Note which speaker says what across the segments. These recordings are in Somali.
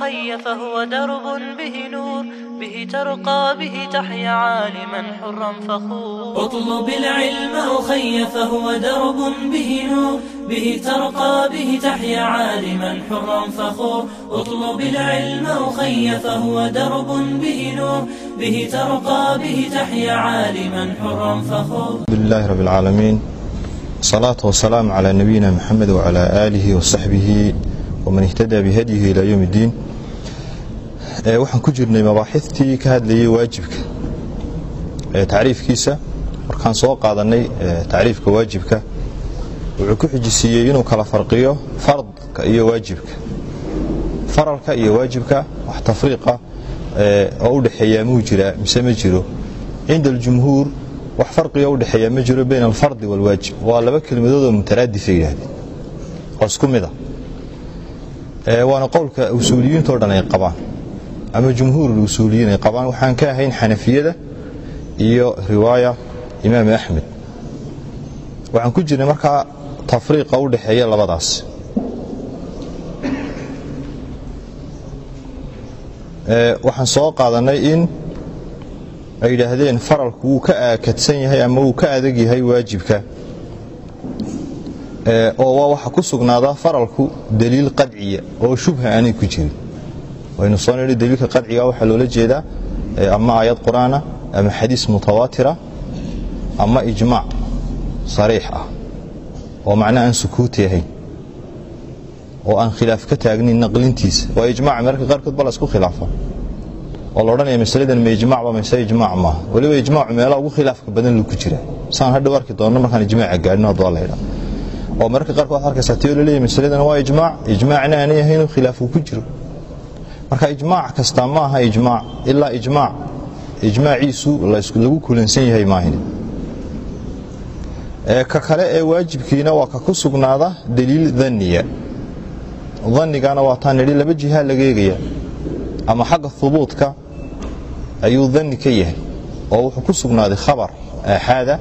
Speaker 1: الخي فهو درب به نور به ترقى به تحيا عالما حرا فخور اطلب العلم أخي فهو درب به نور به ترقى به تحيا عالما حرا فخور اطلب العلم أخي فهو درب به نور به ترقى به تحيا عالما حرا فخور
Speaker 2: الحمد لله رب العالمين صلاة والسلام على نبينا محمد وعلى آله وصحبه waman ihtadaa bihadyihi ilaa yowm iddiin waxaan ku jirnay mabaaxiiftii ka hadlayay waajibka tacriifkiisa markaan soo qaadanay tacriifka waajibka wuxuu ku xijisiiyey inuu kala farqiyo fardka iyo waajibka faralka iyo waajibka wax tafriiqa oo u dhexeeyaa muu jiraa mise ma jiro cinda aljumhuur wax farqiga u dhexeeyaa ma jiro bayna alfardi waalwaajib waa laba kelmadoodoo mutaraadifa yidhahdeen oo isku mid a waana qowlka usuuliyiintao dhan ay qabaan. Ama jumhuur usuuliyiin ay qabaan. Waxaan ka ahayn xanafiyada iyo riwaaya imaam axmed. Waxaan ku jirnay markaa tafriiqa u dhexeeya labadaas. Waxaan soo qaadanay in ay yidhaahdeen faralku wuu ka aakadsan yahay ama wuu ka adag yahay waajibka oo waa waxa ku sugnaadaa faralku daliil qadciya oo shubha aanay ku jirin. Waynu soo nidhi daliilka qadciga waxaa loola jeedaa ama aayad qur'aana ama xadiis mutawaatira ama ijmaac sariix ah oo macnaha aan sukuuti ahayn oo aan khilaaf ka taagnin naqlintiisa. Waa ijmac mararka qaarkood ba isku khilaafa oo la odhanaya masaladan ma ijmacba mise ijmaac maaha. Weliba ijmaacu meelaha ugu khilaafka badan lu jira saan hadhow arki doonno markaan ijmaaca gaadhino haddoo la ydhaa oo mararka qaarkood waxad arkaysaa tio laleeyahy masaladan waa ijmaac. Ijmaacna aanay ahayn khilaaf uu ku jiro. Marka ijmaac kasta ma aha ijmaac ilaa ijmaac. Ijmaaciisu lagu kulansan yahay maahin ka kale ee waajibkiina waa ka ku sugnaada daliil daniya danigana waa taan nidhi laba jiha laga eegaya. Ama xagga hubuudka ayuu dani ka yahay oo wuxuu ku sugnaaday khabar aaxaada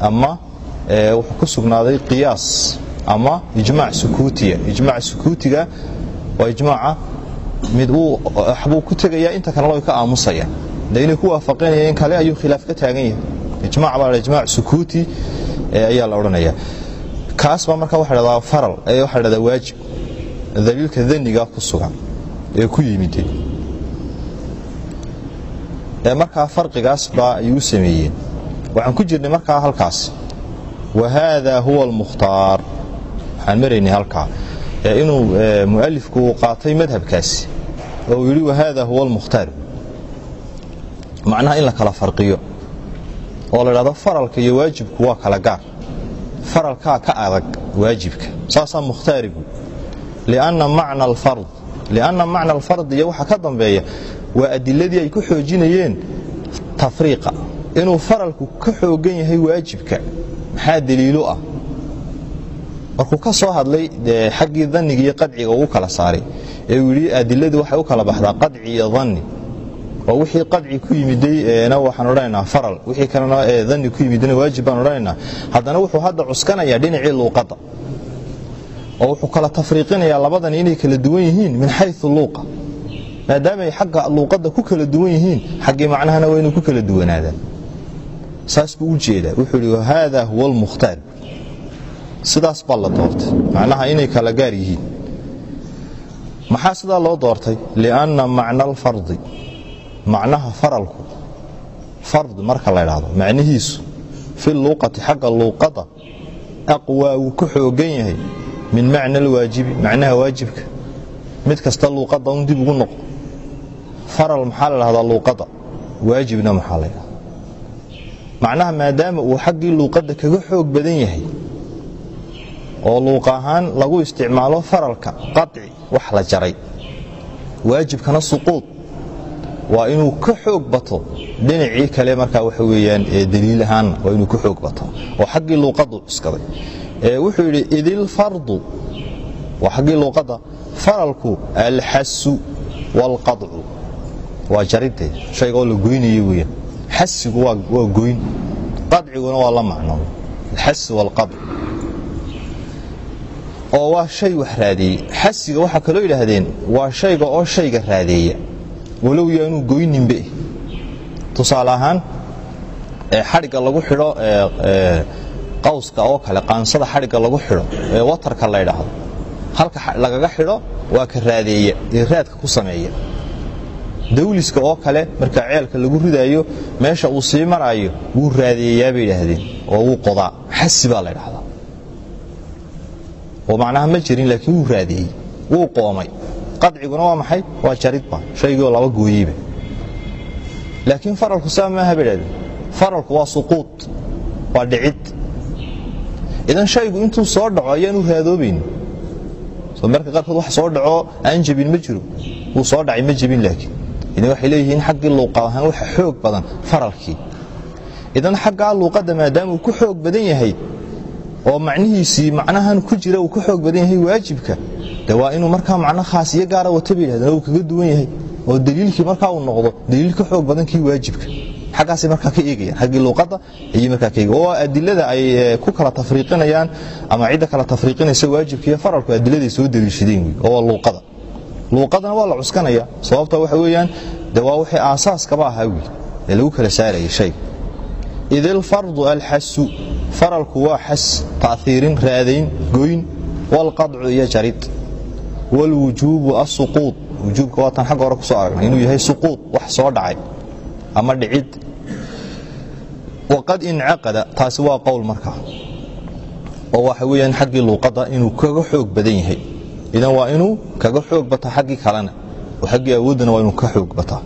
Speaker 2: ama wuxuu ku sugnaaday qiyaas ama ijmaac sukuutiya. Ijmaac sukuutiga waa ijmaaca mid waxbuu ku tegayaa inta kalena way ka aamusaya. De inay ku waafaqeenaya in kale ayuu khilaaf ka taagan yahay. Ijmac baa ijmaac sukuuti ayaa la odhanaya. Kaas baa marka waxa dhahdaa faral ee waxa dhahdaa waajib. Daliilka daniga ku sugan ee ku yimide markaa farqigaas baa ay u sameeyeen. Waxaan ku jirnay markaa halkaas wa haada huwa almukhtaar waxaan maraynay halkaa. inuu mualifku uu qaatay madhabkaasi oo uu yidhi wahaada huwa almukhtaar macnaha in la kala farqiyo. oo la dhahdo faralka iyo waajibku waa kala gaar. faralkaa ka adag waajibka saasaa mukhtaarigu lianna macna alfard lianna macna alfard iyo waxa ka dambeeya waa adiladii ay ku xoojinayeen tafriiqa inuu faralku ka xoogan yahay waajibka maxaa daliilo ah. Markuu ka soo hadlay xaggii daniga iyo qadciga ugu kala saaray ee uu yidhi adiladii waxay u kala baxdaa qadci iyo dani oo wixii qadci ku yimidayna waxaan odhanaynaa faral. Wixii kalena ee dani ku yimidayna waajib baan odhanaynaa. Haddana wuxuu hadda cuskanayaa dhinacii luuqadda oo wuxuu kala tafriiqinayaa labadan inay kala duwan yihiin min xayu luuqa. Maadaamaay xagga luuqadda ku kala duwan yihiin xaggii macnahana waa inuu ku kala duwanaadaan saas buu u jeedaa. Wuxuu yidhi haada huwa almukhtaar. Sidaas baa la doortay. Macnaha inay kala gaar yihiin. Maxaa sidaa loo doortay? Lianna macna alfardi macnaha faralku fard marka la ydhaahdo macnihiisu fi luuqati xagga luuqada aqwaa wuu ka xoogan yahay min macna alwaajibi macnaha waajibka. Mid kasta luuqadda un dib ugu noqo. Faral maxaa la dhahdaa luuqadda waajibna maxaa la ydhahda macnaha maadaama uu xaggii luuqadda kaga xoog badan yahay oo luuq ahaan lagu isticmaalo faralka qaci wax la jaray. Waajibkana suquud. Waa inuu ka xoog bato. Dhinacii kale markaa waxa weyaan daliil ahaanna waa inuu ka xoog bato. Oo xaggii luuqaddu cuskaday wuxuu yidhi idilfardu waa xaggii luuqadda. Faralku alxasu waalqadcu waa jaridee shayga oo la goynaya weyaan xasigu waa goyn qadciguna waa la macno alxas waalqadc oo waa shay wax raadeeyey xasiga waxaa kaloo yidhaahdeen waa shayga oo shayga raadeeya walow yaanuu goyninbe. Tusaale ahaan xadhigga lagu xidho qawska oo kale qaansada xadhigga lagu xidho ee watarka la ydhaahdo halka lagaga xidho waa ka raadeeya ee raadka ku sameeya dawliska oo kale marka ceelka lagu ridaayo meesha uu sii maraayo wuu raadeeyaa bay yidhaahdeen oo wuu qodaa. Xasi baa la ydhahdaa oo macnaha ma jirin laakiin wuu raadeeyey wuu qoomay. Qadciguna waa maxay? Waa jaridba shaygiioo laba gooyeyba. Laakiin faralku saa maaha bay idhahdeen faralku waa suquud waa dhicid. Idan shaygu intuu soo dhaco ayaanu raadoobayn. Soo marka qaarkood wax soo dhaco aan jebin ma jiro. Wuu soo dhacay ma jebin laakiin idan waxay leeyihiin xaggii luuqad ahaan waxa xoog badan faralkii. Idan xaggaa luuqadda maadaama ku xoog badan yahay oo macnihiisii macnahan ku jira uu ka xoog badan yahay waajibka de waa inuu markaa macno khaasiyo gaara wata bay yidhahdeen uu kaga duwan yahay oo daliilkii markaa uu noqdo daliil ka xoog badan kii waajibka. Xaggaasay markaa ka eegayaan xaggii luuqadda ayay markaa ka eegayan oo adilada ay ku kala tafriiqinayaan ama cidda kala tafriiqinaysa waajibka iyo faralku adiladay soo daliishadeen oo waa luuqada luuqadana waa la cuskanaya. Sababta waxa weeyaan de waa wixii aasaaskaba ahaa wey ee lagu kala saarayay shayga id alxasu faralku waa xas taahiirin raadayn goyn walqadcu iyo jarid. Wاlwujuubu asuquud wujuubka waatan xagga hore ku soo aragnay inuu yahay suquud wax soo dhacay ama dhicid. Waqad incaqada taasi waa qowl markaa. Oo waxa weyaan xaggii luuqadda inuu kaga xoog badan yahay idan waa inuu kaga xoog bataa xaggii kalena. Oo xaggii awooddana waa inuu ka xoog bataa.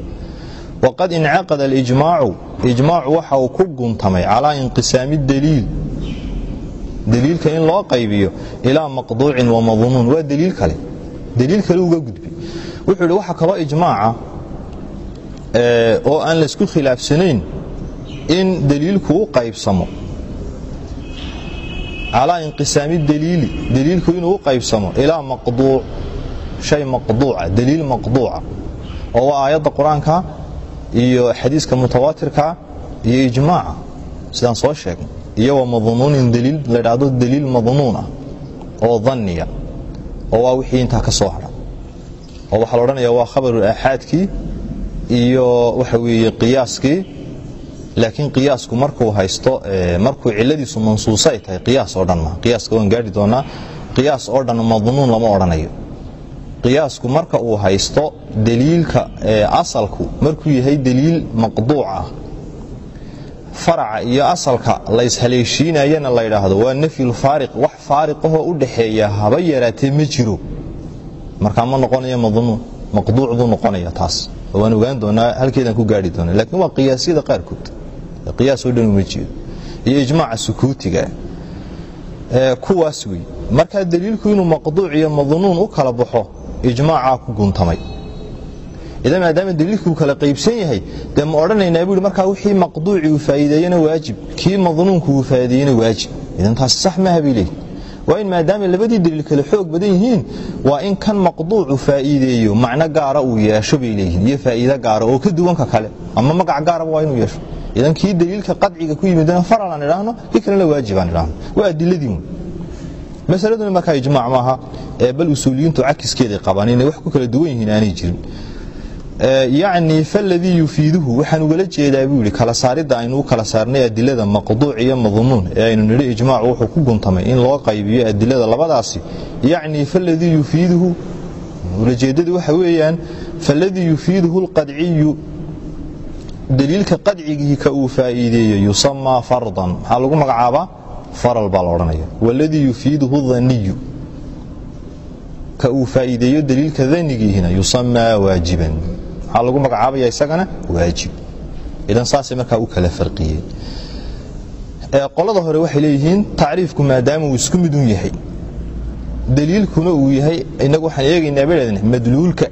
Speaker 2: Waqad incaqada alijmaacu. Ijmaacu waxa uu ku guntamay calaa inqisaami daliil. Daliilka in loo qaybiyo ilaa maqduucin wa madmuun. Waa daliil kale. Daliil kale uga gudbi wuxuu idhi waxa kaloo ijmaaca oo aan laysku khilaafsanayn in daliilku u qaybsamo calaa inqisaami daliili. Daliilku inuu u qaybsamo ilaa maqduuc shay maqduuca daliil maqduuca oo waa aayadda qur'aanka iyo xadiiska mutawaatirka iyo ijmaaca sidaan soo sheegnay. Iyo wa madmuunin daliil la dhahdo daliil madmuun ah oo danniya oo waa wixii intaa ka soo hadha oo waxaa la odhanaya waa khabaru aaxaadkii iyo waxa weeye qiyaaskii laakiin qiyaasku markuu haysto markuu ciladiisu mansuuso ay tahay qiyaas oo dhan ma. Qiyaaska waan gaari doonaa qiyaas oo dhan madmuun lama odhanayo. Qiyaasku marka uu haysto daliilka asalku markuu yahay daliil maqduuc ah. Faraca iyo asalka layshaleeshiinayana la ydhaahdo waa nafyulfaariq wax faariqahoo u dhaxeeya haba yaraatee ma jiro. Markaa ma noqonayo madmuun maqduuc buu noqonaya taas. Waan ogaan doonaa halkeedaan ku gaari doona lakiin waa qiyaasyada qaarkood qiyaas oo dhan uma jeedo iyo ijmaaca sukuutiga. Kuwaas wey. Markaa daliilku inuu maqduuc iyo madnuun u kala baxo ijmaacaa ku guntamay. Idan maadaama daliilkuu kala qaybsan yahay dee ma odhanaynaa buu markaa wixii maqduuci uu faa'iideeyena waajib kii madnuunku uu faa'iideeyena waajib. Idan taasi sax maaha bay leeyihiin waa in maadaama labadii daliil kale xoog badan yihiin waa in kan maqduucu faa'iideeyo macno gaara uu yeesho bay leeyihiin iyo faa'iido gaara oo ka duwanka kale. Ama magac gaaraba waa inuu yeesho idan kii daliilka qadciga ku yimidana faral aan kii kalena waajib aan waa adiladii masaladuna markaa ijmaac maaha bal usuuliyiintu cakiskeeday qabaan inay wax ku kala duwan yihiin aanay jirin. Yacni faladii yufiiduhu waxaan ugala jeedaa buu yidhi kala saaridda aynu u kala saarnay adilada maqduuc iyo madmuun. Ee aynu nidhi ijmaacu wuxuu ku guntamay in loo qaybiyo adilada labadaasi. Yacni faladii yufiiduhu ulajeedadu waxa weeyaan faladii yufiiduhu alqadciyu daliilka qadcigii ka uu faa'iideeyo yusamaa fardan. Maxaa lagu magacaabaa faral baa la odhanaya waladii yufiiduhu daniyu ka uu faa'iideeyo daliilka danigiihina yusamaa waajiban. Maxaa lagu magacaabaya isagana waajib. Idan saasay markaa u kala farqiyeen. Qolada hore waxay leeyihiin tacriifku maadaama uu isku midun yahay. Daliilkuna uu yahay inagu waxaan eegaynaa bay dhahdeen madluulka.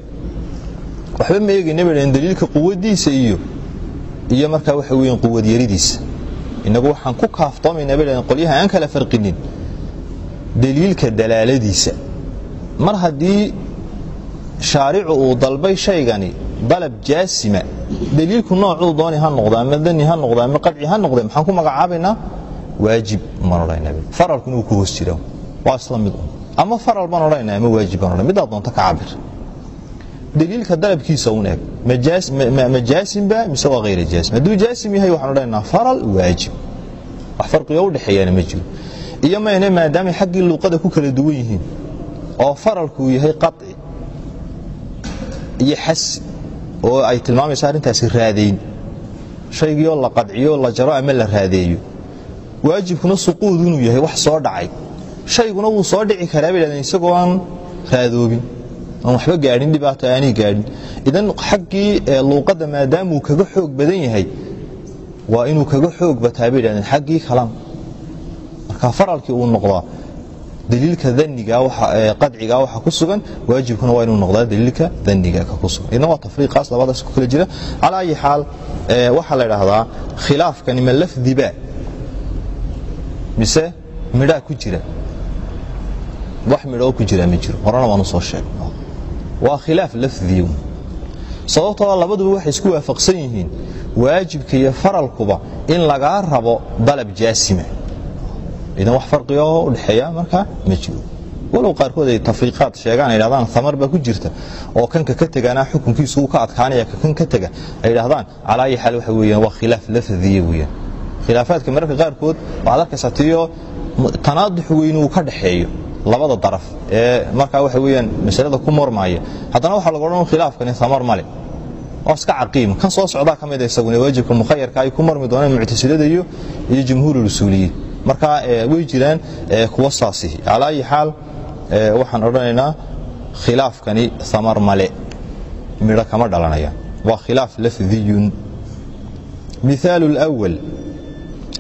Speaker 2: Waxba ma eegayna bay dhahdeen daliilka quwaddiisa iyo iyo markaa waxa weeyaan quwad yaridiisa inagu waxaan ku kaaftoomaynaa bay dhahdeen qolyaha aan kala farqinin daliilka dalaaladiisa mar haddii shaaricu uu dalbay shaygani dalab jaasima daliilku noocuu dooni ha noqdo ama dani ha noqdo ama qadci ha noqde maxaan ku magacaabaynaa? Waajib faralkuna uu ku hoos jira waa isla mid un. Ama faral baan odhanayna ama waajib baan odhan middaa doonta ka cabir daliilka dalabkiisa un eg ma jaasimba mise waa hayra jaasim? Hadduu jaasim yahay waxaan odhanaynaa faral waajib. Wax farqigo u dhexeeyaana ma jiro. Iyo mayne maadaamay xaggii luuqada ku kala duwan yihiin oo faralku uu yahay qaci iyo xasi oo ay tilmaamaysa arrintaasi raadayn. Shaygiioo la qadciyo la jaro ama la raadeeyo. Waajibkuna suquud inuu yahay wax soo dhacay. Shayguna wuu soo dhici karaa bay dhahdeen isagoo aan raadoobin aan waxba gaadhin dhibaato aanay gaadhin idan xaggii luuqadda maadaamuu kaga xoog badan yahay waa inuu kaga xoog bataa bay dhahdeen xaggii kalena marka faralkii uu noqdaa daliilka qadciga waxa ku sugan waajibkuna waa inuu noqdaa daliilka daniga ku sugan. Idna waa tafriiqaas labadaas ku kala jira. Calaa ayi xaal waxaa la idhaahdaa khilaafkani ma lafdiba mise midhaa ku jira. Wax midhoo ku jira ma jiro horena waan u soo sheegay waa khilaaf lafdiyu sababtoo labaduba waxay isku waafaqsan yihiin waajibka iyo faralkuba in lagaa rabo dalab jaasima. Idan wax farqioo u dhexeeya markaa ma jiro. Walow qaarkood ay tafriiqaad sheegaan ay dhahdaan baa ku jirta. Oo kanka ka tegana xukunkiisu uu ka adkaanaya kan ka tega ay dhahdaan calaa ayi xaal waxa weeyaan waa khilaaf lafdiya weeyaan. Khilaafaadka mararka qaarkood waxaad arkaysaa tiyo tanaadux weyni uu ka dhexeeyo labada daraf ee markaa waxa weyaan masalada ku mormaaya haddana waxa laga odhan khilaafkani amar male. Oo iska caqiima kan soo socdaa ka mid ah isaguna waajibka mukhayarka ay ku marmi dooneen muctasilada iyo iyo jumhuururasuuliye marka way jiraan kuwa saasi. Calaa ayi xaal waxaan odhanaynaa khilaafkani amar male. Midho kama dhalanaya waa khilaaf lafdiyun. Miaal اlأwal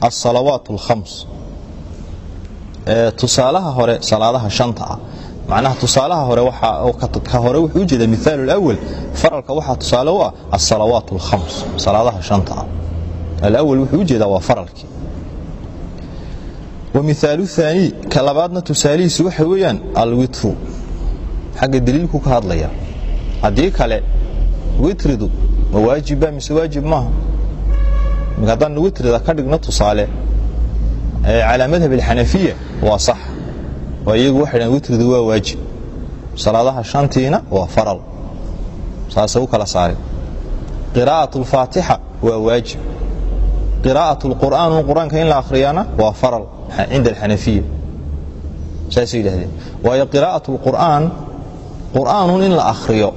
Speaker 2: asalawaat اlhams tusaalaha hore salaadaha shanta ah. Macnaha tusaalaha hore ka hore wuxuu u jeeda miaal اwal faralka waxaa tusaale u ah asalawaat اlhams salaadaha shanta ah. Alawal wuxuu u jeedaa waa faralkii. Wa miaalu haanii ka labaadna tusaalihiisu waxa weeyaan alwitru. Xagga daliilku ka hadlaya. Haddii kale witridu ma waajibba mise waajib maaha? Haddaan witrida ka dhigno tusaale calaa madhab alxanafiya waa sax oo iyagu waxay dhahan witridu waa waajib. Salaadaha shantiina waa faral saasay u kala saareen qiraa'at alfaatixa waa waajib. Qiraa'at alqur'aan qur'aanka in la akhriyaana waa faral cinda alxanafiya saasay yidhahdeen. Waayo qiraa'at alqur'aan qur'aanun in la akhriyo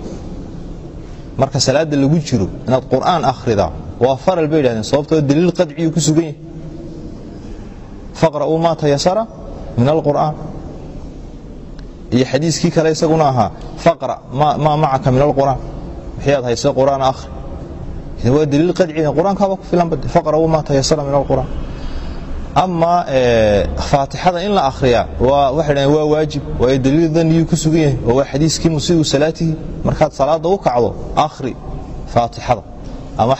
Speaker 2: marka salaadda lagu jiro inaad qur'aan akhridaa waa faral bay yidhahdeen sababtoo daliil qadciyuu ku sugan yahay faqra'uu maa tayasara min alqur'aan iyo xadiiskii kale isaguna ahaa faqra maa macaka min alqur'aan wixii aad hayse qur'aan akhri waa daliil qadciya qur'aankaaba ku filan bade faqra'uu maa tayasara min alqur'aan ama faatixada in la akhriyaa waxay dhahen waa waajib waayo daliil ku sugan yahay oo waa xadiiskii musiiu salaatihi. Markaad salaada u kacdo akhri faatixada ama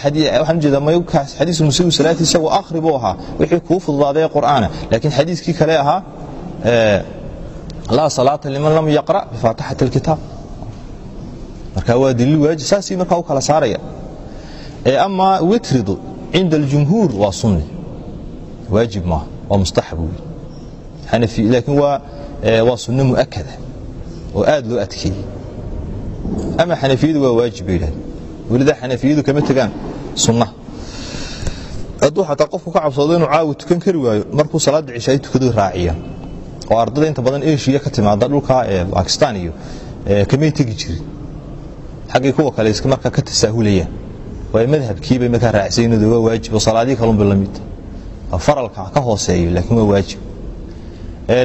Speaker 2: akhri buu ahaa. Wixii kuu fududaaday qur'aana. Laakiin xadiiskii kale ahaa laa salaata liman lam yaqra' bifaatixati alkitaab marka waa daliil waajib saasii markaa u kala saaraya. Ama witridu cinda aljumhuur waa sunni. Waajib maaha waa mustaxab wey laakiin waa sunno mu'akada oo aad loo adkeeyey. Ama xanafiyadu waa waajib bay yidhahdeen welidaa xanafiyadu kama tegaan sunnaha hadduu xataa qofku ka cabsoodo inuu caawi tukan kari waayo markuu salaadda cishaay tukadu raaciyaan. Oo ardada inta badan eshiya ka timaada dhulka bakistan iyo kamay tegi jirin. Xaggay kuwa kale markaa ka tasaahulayaan. Waayo madhabkiibay markaa raacsaynadu waa waajib oo salaadii kalunba la faralka ka hooseeyo laakiin waa waajib.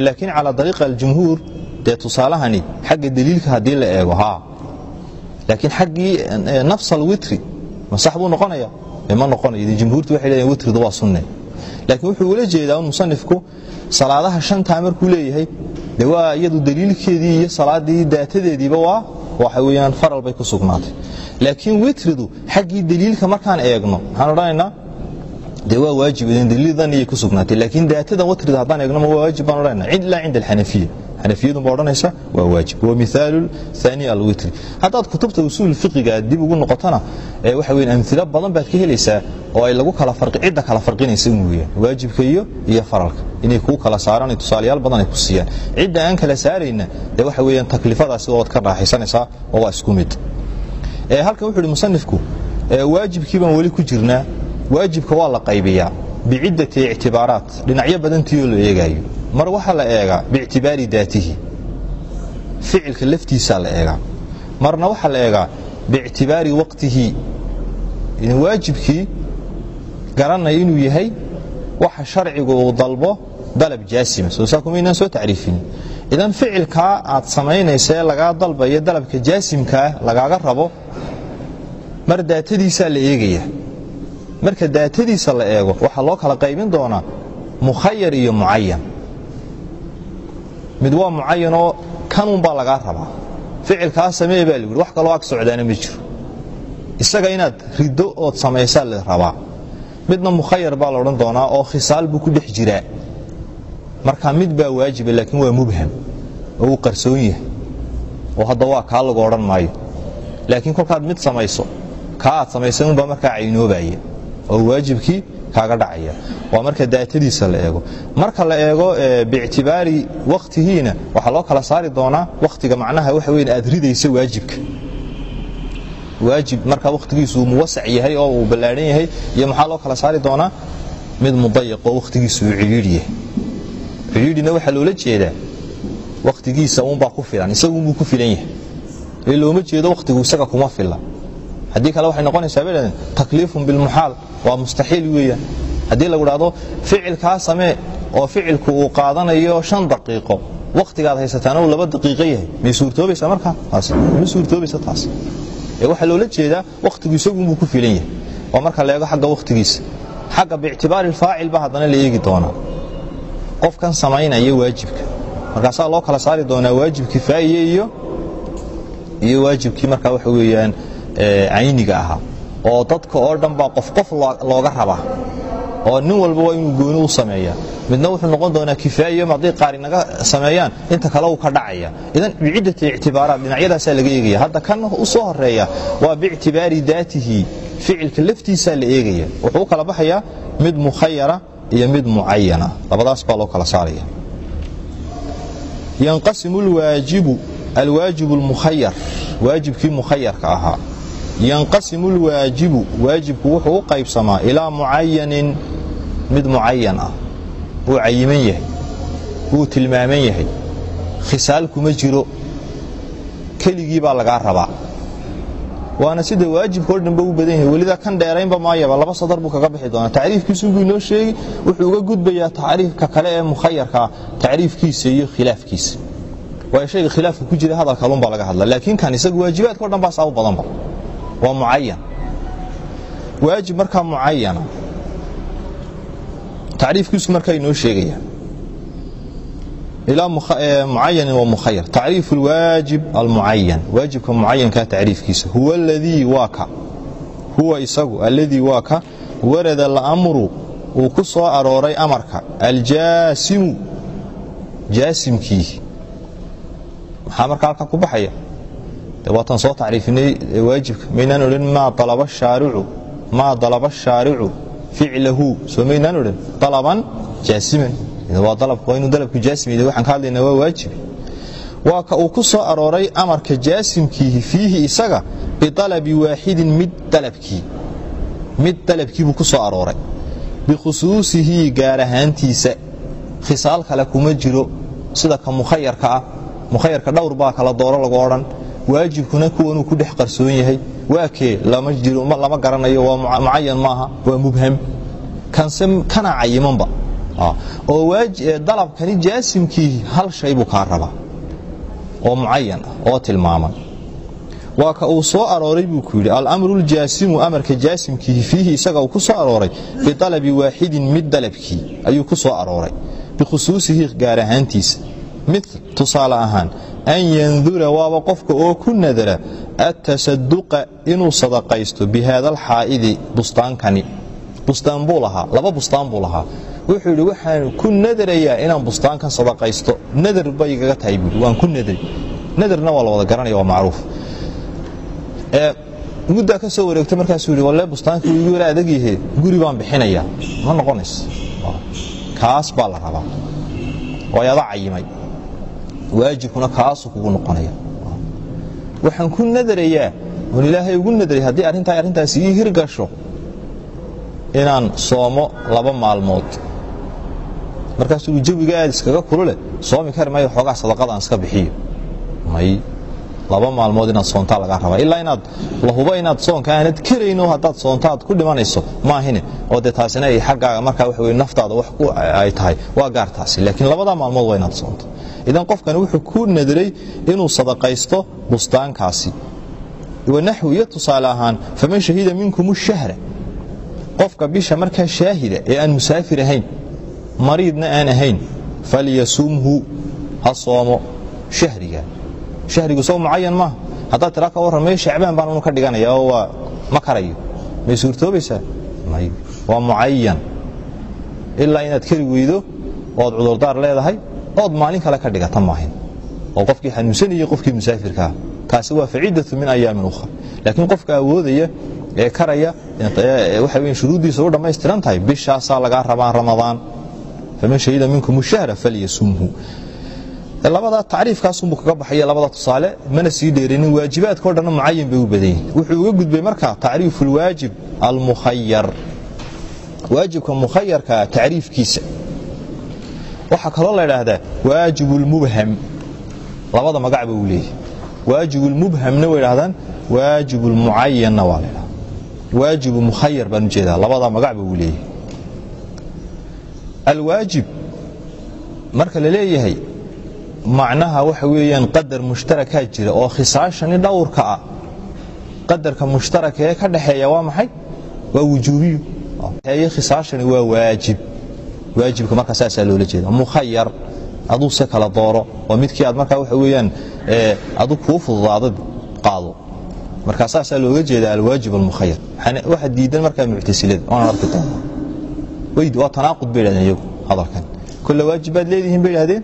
Speaker 2: Laakiin calaa dariiqa aljumhuur dee tusaalahani xagga daliilka haddii la eego haa laakiin xaggii nafs alwitri ma sax noqonaya. Ma noqonayo jumhuurtu waxay leeyihiin witridu waa sunne. Laakiin wuxuu ula jeedaa un musanifku salaadaha shantaa markuu leeyahay de waa iyadu daliilkeedii iyo salaadii daatadeediiba waa waxa weeyaan faral bay ku sugnaatay. Laakiin witridu xaggii daliilka markaan eegno maxaan odhanaynaa dee waa waajib idin daliildan iyay ku sugnaatay. Laakiin daatadan watriga haddaan eegno ma waa waajib baan odhanayna ilaa cinda alxanafiya xanafiyadu ma odhanaysa waa waajib. Wa mithaalu thani alwitri. Haddaad kutubta usuul fiqiga dib ugu noqotona waxa weyn amhilo badan baad ka helaysaa oo ay lagu kala farqi cidda kala farqinaysa un weeyaan waajibka iyo iyo faralka. Inay kuu kala saaraan tusaalayaal badan ay ku siiyaan. Cidda aan kala saarayna dee waxa weeyaan taklifadaasi waad ka raaxaysanaysaa oo waa isku mid. Halkan wuxuu ihi musanifku waajibkii baan weli ku jirnaa waajibka waa la qaybiyaa biciddati ictibaaraat. Dhinacyo badantiioo la eegaayo. Mar waxaa la eegaa biictibaari daatihi. Ficilka laftiisaa la eegaa marna waxaa la eegaa biictibaari waqtihi. Waajibkii garanaya inuu yahay waxa sharcigu uu dalbo dalab jaasima. Soo soo tacriifin. Idan ficilkaa aad samaynaysa ee lagaa dalbayo dalabka jaasimkaa lagaaga rabo mar daatadiisaa la eegaya marka daatadiisa la eego waxaa loo kala qaybin doonaa mukhayar iyo mucayan mid waa mucayanoo kanunbaa lagaa rabaa. Ficilkaa samee baa lagu wax kaloo ag socdaana ma jiro. Isaga inaad riddo ood samaysaa la rabaa. Midna mukhayar baa la odhan doonaa oo khisaal buu ku dhex jiraa. Marka mid baa waajiba laakiin waa mubham oo uu qarsoon yahay oo hadda waa kaa lagu odhan maayo. Laakiin kolkaad mid samayso kaa aad samaysay unbaa markaa caynoobaya oo waajibkii kaaga dhacaya. Waa marka daatadiisa la eego. Marka la eego biictibaari wakhtihiina waxaa loo kala saari doonaa wakhtiga macnaha waxa weyn aad ridaysa waajibka. Waajib marka wakhtigiisu muwasac yahay oo uu ballaadhan yahay iyo maxaa loo kala saari doonaa? Mid mudayiq oo wakhtigiisu uu cidhiidhi yahay. Cidhiidhina waxaa loola jeedaa wakhtigiisa uunbaa ku filan isaguunbuu ku filan yahay. Ee looma jeedo wakhtigu isaga kuma filla haddii kale waxay noqonaysaa bay dhahdeen takliifun bilmuxaal waa mustaxiil weeyaan. Haddii lagu dhahdo ficilkaa samee oo ficilku uu qaadanayo shan daqiiqo. Wakhtigaad haysataana laba daqiiqo yahay. May suurtoobaysaa markaa? Ma suurtoobaysa taas ee waxaa loola jeedaa wakhtigu isagunbuu ku filan yahay. Waa marka la eego xagga wakhtigiisa xagga biictibaari faacil ba haddana la eegi doonaa. Qofkan samaynaya waajibka. Markaasaa loo kala saari doonaa waajib kifaa'iye iyo iyo waajibkii markaa waxa weeyaan cayniga ahaa. Oo dadka oo dhan baa qof qof looga rabaa. Oo nin walba waa inuu gooni u sameeya midna wuxuu noqon doonaa kifaa'iyo hadday qaar inaga sameeyaan inta kale uu ka dhacaya. Idan biciddati ictibaaraat dhinacyadaasaa laga eegaya. Hadda kan u horreeya waa biictibaari daatihi ficilka laftiisaa la eegaya. Wuxuu kala baxayaa mid mukhayara iyo mid mucayana labadaas baa loo kala saaraya. Yanqasimu lwaajibu alwaajibu lmukhayar waajibkii mukhayarka ahaa yanqasimu lwaajibu waajibku wuxuu u qaybsamaa ilaa mucayanin mid mucayan ah. Wuu cayiman yahay wuu tilmaaman yahay. Khisaal kuma jiro. Keligii baa lagaa rabaa. Waana sida waajibka o dhanba u badan yahay. Welidaa kan dheeraynba maayaba laba sadar buu kaga bixi doonaa. Tacriifkiisubuu inoo sheegi wuxuu uga gudbayaa tacriifka kale ee mukhayarkaa tacriifkiisa iyo khilaafkiisa. Waayo shayga khilaafka ku jira hadal kalunbaa laga hadla laakiin kan isaga waajibaadka o dhan baa saa u badanba waa mucayan waajib markaa mucayana tacriifkiisu markaa inoo sheegaya. Ilaa mucayanin wa mukhayar tacriifu lwaajib almucayan waajibka mucayankaa tacriifkiisa. Huwa aladii waa ka huwa isagu alladii waa ka warada alamru. Uu ku soo arooray amarka. Aljaasimu. Jaasimkii. Maxaa markaa halka ku baxaya waatan soo tacriifinay waajibka maynaan odhan maa dalaba shaaricu ficlahu soo maynaan odhan alaban jaasiman waa dalabka waa inuu dalabku jaasim waxaan ka hadlaynaa waa waajibi waa ka uu ku soo arooray amarka jaasimkiihi fiihi isaga bialabi waaxidin mid dalabkii mid dalabkii buu ku soo arooray bikhusuusihi gaar ahaantiisa khisaal kale kuma jiro sida ka mukhayarka ah mukhayarka dhowr baa kala dooro lagu odhan waajibkuna kuwanuu ku dhex qarsoon yahay. Waa kee? Lama jiro lama garanayo waa mucayan maaha waa mubham. Kanse kana cayimanba. Oo dalabkani jaasimkiihi hal shay buu kaa rabaa. Oo mucayan ah oo tilmaaman. Waa ka uu soo arooray buu ku yidhi alamru ljaasimu amarka jaasimkiihi fiihi isaga uu ku soo arooray bialabi waaxidin mid dalabkii ayuu ku soo arooray bikhusuusihi gaar ahaantiisa. Mil tusaale ahaan an yandura waaba qofka oo ku nadara atasaduqa inuu sadaqaysto bihaada alxaa'idi bustaankani. Bustaan buu lahaa laba bustaan buu lahaa. Wuxuu yidhi waxaan ku nadarayaa inaan bustaankan sadaqaysto. Nadar bay igaga tahay buui waan ku nadari nadarna waa la garanaya waa macruuf. Muddaa ka wareegta markaasuu yidhi walle bustaanka wuu igu yara adag yahe guri baan bixinayaa. Ma noqonayso kaas baa la rabaa. Way ada cayimay waajibkuna kaasuu kugu noqonaya. Waxaan ku nadarayaa oon ilaahay ugu nadaray haddii arrintaa arrintaasi ii hirgasho inaan soomo laba maalmood. Markaasuu jawiga aad iskaga kulule soomi kari maayo xoogaa sadaqada aan iska bixiyo. May laba maalmood inaad soontaa lagaa rabaa. Ilaa inaad la hubo inaad soonka aanad karayno haddaad soontaad ku dhimanayso. Maahine oo dee taasina ay xaggaaga markaa weye naftaada ay tahay waa gaar laakiin labadaa maalmood waa inaad soonto. Idan qofkani wuxuu ku nadaray inuu sadaqaysto bustaankaasi. Wanaxwi iyo tusaale ahaan faman shahida minkum shahra qofka bisha markaa shaahida ee aan musaafir ahayn mariidna aan ahayn falyasumhu ha soomo shahriga shahrigu soo mucayan maaha haddaad tiraa ka warran mee shacbaan baan unu ka dhiganaya. Oo waa ma karayo. May suurtoobaysaa waa mucayan ilaa inaad kari weydo ood cudurdaar leedahay ood maalin kale ka dhigata maahin oo qofkii xanuunsanayey qofkii musaafirkaa taasi waa faciidatu min ayaamin ukhra. Laakiin qofka awoodaya ee karaya waxa weyn shuruuddiisa u dhammaystiran tahay bishaasaa lagaa rabaa ramadaan. Faman shahida minkum shahra falyasumhu labada tacriifkaasunbuu kaga baxaya labada tusaale mana sii dheerinin waajibaadkao dhanna mucayan bay u badan yihiin wuxuu uga gudbay marka tacriifu lwaajib almukhayar waajibka mukhayarka tacriifkiisa. Waxaa kaloo la idhaahdaa waajib lmubham labada magacba uu leeyahy waajib lmubhamna way idhahdaan waajib lmucayanna waa la idhahda waajibu mukhayar baan u jeedaa labada magacba uu leeyahay. Alwaajib marka la macnaha waxa weeyaan qadar mushtarakaa jira oo khisaashani dhowrka ah. Qadarka mushtaraka ee ka dhaxeeya waa maxay? Waa wujuubiyu. Ee khisaashani waa waajib. Waajibka markaa saasaa loola jeeda mukhayar aduu se kala dooro. Oo midkii aad markaa waxa weeyaan adu kuu fududaada qaado. Markaa saasaa looga jeeda alwaajib almukhayar waxa diidan markaa muctasilada. Oona arki doona waa tanaaqud bay dhahdeen iyagu hadalkan. Kolle waajib baad leedihiin bay dhahdeen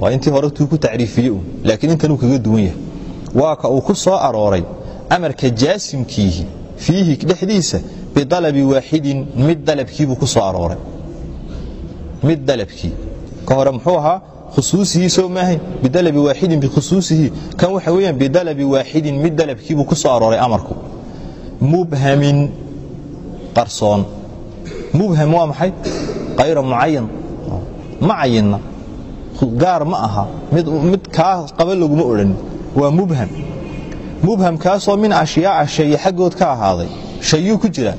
Speaker 2: waa intii hore tuu ku tacriifiye un laakiin intanuu kaga duwan yahay. Waa uu ku soo arooray amarka jaasimkiihi fiihi dhexdiisa bidalabi waaxidin mid dalabkiibuu ku soo arooray. Mid dalabkii. Ka hore muxuu ahaa khusuusihii soo maahayn bidalabi waaxidin bikhusuusihi kan waxa weeyaan bidalabi waaxidin mid dalabkiibuu ku soo arooray amarku. Mubhamin qarsoon. Mubham waa maxay? Kayra mucayan ma gaar ma aha. Mid kaa qaba laguma odhan. Waa mubham. Mubhamkaasoo min ashyaaca shaye xaggood ka ahaaday. Shayuu ku jira.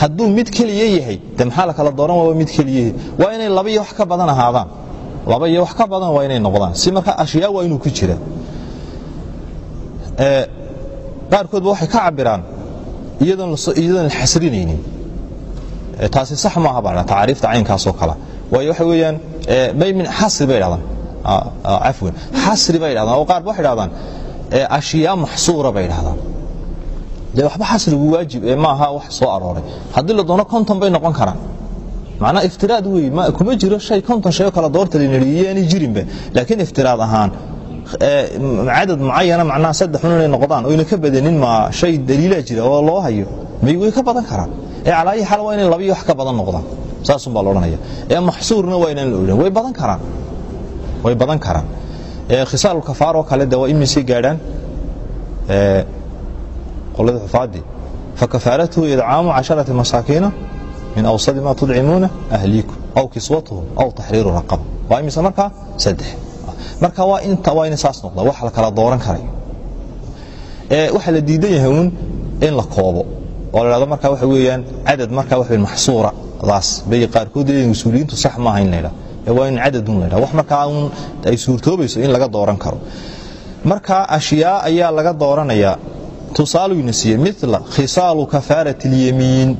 Speaker 2: Hadduu mid keliya yahay de maxaa la kala dooran? Waa mid keliyahe waa inay laba iyo wax ka badan ahaadaan. Laba iyo wax ka badan waa inay noqdaan. Si markaa ashyaa waa inuu ku jira. Qaarkoodba waxay ka cabiraan iyadoon la xasrinaynin. Taasi sax maaha baa tacaariifta caynkaasoo kale waayo waxa weeyaan may min xasri bay dhahdaan cafwan xasri bay dhahdaan oo qaar waxay dhahdaan ashyaa maxsuura bay dhahdaan dee waxba xasrigu waajib ee maaha wax soo arooray haddii la doono konton bay noqon karaan macnaa iftiraad wey kuma jiro shay konton shay oo kala doorta lanariye aanay jirinba laakiin iftiraad ahaan cadad mucayana macnaha saddex un inay noqdaan oyna ka badanin ma shay daliilaa jira oo loo hayo may way ka badan karaan ee calaa ayi xaal waa inay labiyo wax ka badan noqdaan saasun baa loodhanaya ee maxsuurna waa inaan la odhan. Way badan karaan. Way badan karaan. Khisaalu kafaaroo kale de waa imisay gaadhaan qoladii xufaadii fakafaaratuhu idcaamu casharati masaakiina min awsadi ma tudcimuuna ahliikum. Aw kiswatuhum aw taxriiru raqaba waa imise markaa saddex. Marka waa inta waa ina saas noqda. Wax la kala dooran karayo waxaa la diidan yahay uun in la koobo. Oo la dhahdo marka waxa weeyaan cadad marka waxa maxsuura daas bay qaarkood leeyihiin usuuliyiintu sax maaha in laydhaa ee waa in cadadun laydhaa wax markaa un ay suurtoobayso in laga dooran karo. Marka ashyaa ayaa laga dooranayaa tusaaluyna siiyey mila khisaalu kafaarat اlyamiin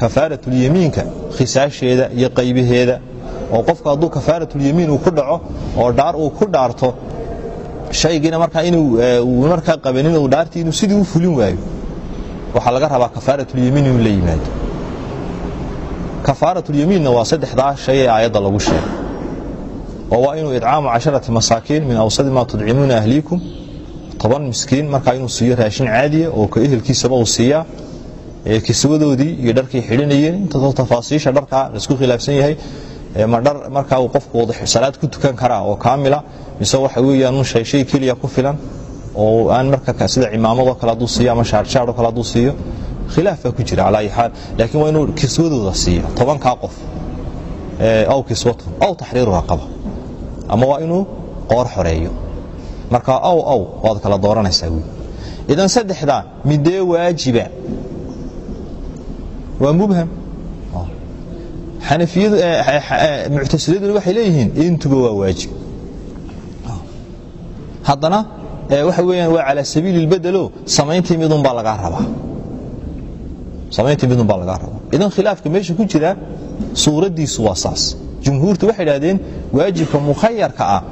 Speaker 2: kafaaratulyamiinka khisaasheeda iyo qaybaheeda oo qofku hadduu kafaaratulyamiin uu ku dhaco oo dhaar uu ku dhaarto shaygiina markaa inuu markaa qabanin dhaartii inuu sidii u fulin waayo. Waxaa laga rabaa kafaaratulyamiin inuu la yimaado kafaaratulyamiinna waa saddexdaa shay ee aayadda lagu sheegay. Oo waa inuu idcaamu casharati masaakiin min awsadi maa tudcimuuna ahliikum. Toban miskiin markaa inuu siiyo raashin caadiya oo ka ehelkiisaba uu siiyaa kiswadoodii iyo dharkay xidhinayeen. Intaasoo tafaasiisha dharkaa la isku khilaafsan yahay ma dhar markaa uu qofku salaad ku tukan karaa oo kaamila mise waxa weeyaan shay shay keliya ku filan oo aan marka sida cimaamadoo kale hadduu siiyo ama shaarjaaroo kale hadduu siiyo khilaaf baa ku jira calaa ayi xaal. Laakiin waa inuu kiswadooda siiyo tobankaa qof. Aw kiswatun aw taxriiru raqaba ama waa inuu qoor xoreeyo. Marka aw aw waad kala dooranaysaa wy idan saddexdaa midee waajiba? Waa mubham. Xanafiyadu muctasiladuna waxay leeyihiin intuba waa waajib. Haddana waxa weeyaan waa calaa sabiili lbedelo samayntii midun baa lagaa rabaa samayntii midun baa lagaa rabaa idan khilaafka meesha ku jira suuraddiisu waa saas. Jumhuurtu waxay idhahdeen waajibka mukhayarka ah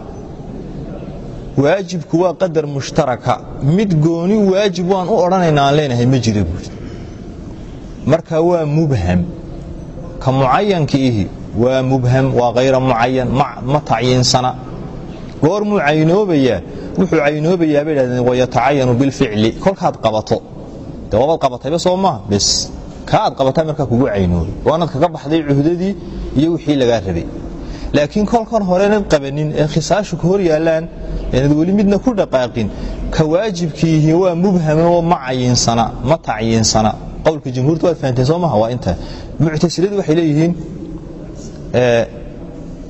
Speaker 2: waajibku waa qadar mushtaraka. Mid gooni waajib waan u odhanaynaa aan leenahay ma jira buuri marka waa mubham. Ka mucayanka ihi waa mubham waa hayra mucayan ma tacyiinsana goor muu caynoobayaa wuxuu caynoobayaa bay dhahdeen wayatacayanu bilficli kolkaad qabato de wabaad qabatayba soo maa bes ka aad qabataa markaa kugu caynoobay waanaad kaga baxday cuhdadii iyo wixii lagaa rabay. Laakiin kolkan horenad qabanin ee khisaashu ka hor yaallaan eenad weli midna ku dhaqaaqin ka waajibkiihi waa mubhame oo ma cayinsana ma tacyiinsana. Qowlka jumhuurta waad fahanteen soo maha waa intaa muctasiladu waxay leeyihiin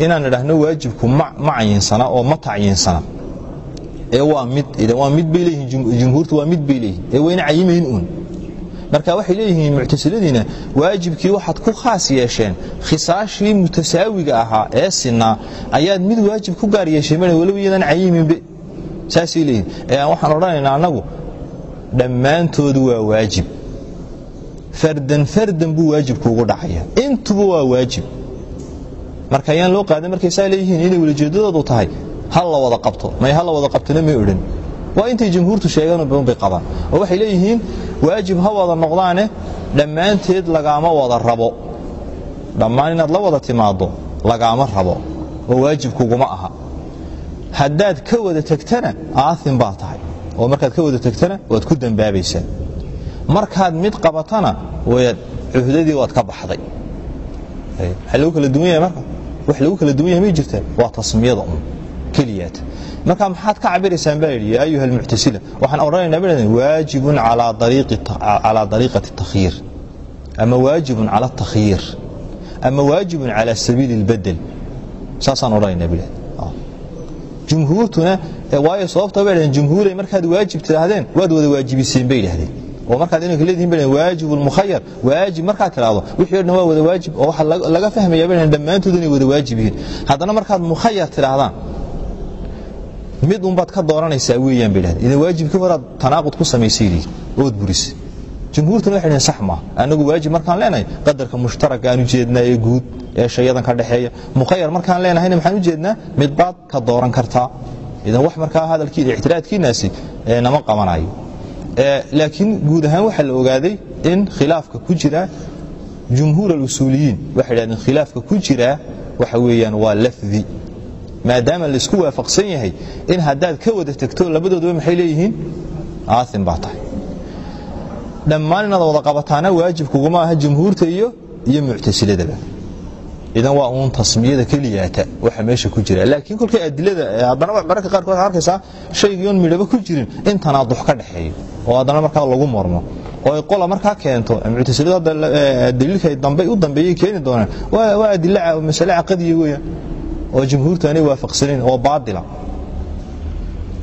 Speaker 2: inaan idhaahno waajibku ma cayinsana oo ma tacyiinsana waa mid bay leeyihiin jumhuurtu waa mid bay leeyihiin ee wayna cayimayn uun. Marka waxay leeyihiin muctasiladiina waajibkii waxaad ku khaas yeesheen khisaashii mutasaawiga ahaa ee sinaa ayaad mid waajib ku gaar yeesheen ma waliba iyadan cayiminbe saasay leeyihiin ee waxaan odhanaynaa annagu dhammaantoodu waa waajib. Fardan fardan buu waajibku ugu dhacaya. Intuba waa waajib. Marka ayaan loo qaadan markay saa leeyihiin inay welajeedadoodu tahay hal la wada qabto. May hal wada qabtona may odhan. Waa intay jumhuurtu sheegeen bay qabaan. Oo waxay leeyihiin waajib ha wada noqdaane dhammaanteed lagaama wada rabo. Dhammaan inaad la wada timaaddo lagaama rabo. Oo waajib kuguma aha. Haddaad ka wada tegtana aaim baa tahay. Oo markaad ka wada tegtana waad ku dembaabaysaa markaad mid qabatana waad cuhdadii waad ka baxday. Maxaa lagu kala duwan yahay marka? Wax lagu kala duwan yahay may jirtaa waa tasmiyada un keliyaat marka maxaad ka cabiraysaan baa yidhi yaa ayuha almuctasila waxaan odhanaynaa ba dhahdeen waajibun calaa dariiqati takhyiir ama waajibun cala takhyiir ama waajibun calaa sabiili اlbedel saasaan odhanaynaa ba jumhuurtuna waayo sababta bay dhahdeen jumhuuray markaad waajib tidhaahdeen waad wada waajibiseen bay dhahdeen oo markaad inanka leedihin ba waajib lmukhayar waajib markaad tidhaahdo wixii o dhan waa wada waajib oo waxaa laga fahmaya ba dhammaantood inay wada waajib yihiin haddana markaad mukhayar tidhaahdaan mid unbaad ka dooranaysaa weeyaan bay dhahdeen idan waajibkii horaad tanaaqud ku samaysay lihi ood burise jumhuurtuna waxay dhaheen sax maaha annagu waajib markaan leenahay qadarka mushtaraka aan u ee guud ee shayadan ka dhexeeya mukhayar markaan leenahayna maxaan u mid baad ka dooran kartaa idan wax markaa hadalkii ictiraadkiinaasi nama qabanayo laakiin guud ahaan waxaa la ogaaday in khilaafka ku jira jumhuur alusuuliyiin. Waxay dhahdeen khilaafka ku jira waxa weeyaan waa lafdi maadaama la isku waafaqsan yahay in haddaad ka wada tegto labadooduba maxay leeyihiin? Aaim baa tahay. Dhammaan inaad wada qabataana waajib kuguma aha jumhuurta iyo iyo muctasiladaba idan waa uun tasmiyada keliyaata waxa meesha ku jira. Laakiin kolkay adilada haddana mararka qaarkood waxaad arkaysaa shaygiion midhaba ku jirin in tanaaddux ka dhexeeyo oo haddana markaa lagu mormo. Oo ay qola markaa keento muctasiladu hadda daliilka dambe u dambeeyay keeni doonaan. Waa adilo masale caqadiya weeyaan oo jumhuurtu aanay waafaqsanin oo baadila.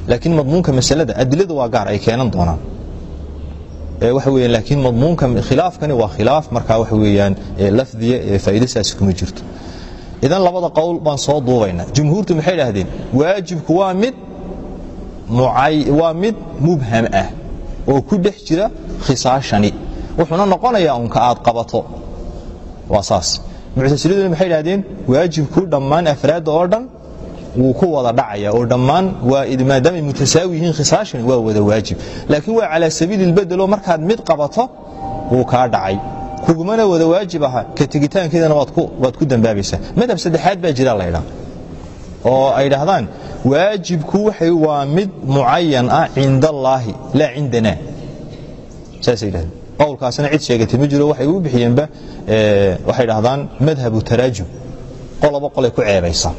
Speaker 2: Laakiin madmuunka masalada adiladu waa gaar ay keenan doonaan. Waxa weeyaan laakiin madmuunka khilaafkani waa khilaaf markaa waxa weeyaan lafdiya ee faa'iidasaasi kuma jirto. Idan labada qowl baan soo duubaynaa. Jumhuurtu maxay idhaahdeen? Waajibku waa mid waa mid mubham ah oo ku dhex jira khisaashani. Wuxuuna noqonayaa unka aad qabato. Waa saas muctasiladuna maxay idhahdeen waajibku dhammaan afraadda oo dhan wuu ku wada dhacaya oo dhammaan maadaamay mutasaawi yihiin khisaashani waa wada waajib. Laakiin waa calaa sabiili markaad mid qabato wuu kaa dhacay. Kugumana wada waajib aha ka tegitaankeedana waad ku dambaabaysaa madhab saddexaad baa jira laydhaa oo ay dhahdaan waajibku waa mid mucayan ah cinda allaahi laa cindanaa. Saasay dhahdeen qowlkaasna cid sheegatay ma jiro waxay u bixiyeenba waxay dhahdaan madhabu taraajum. Qoloba qolay ku ceebaysaa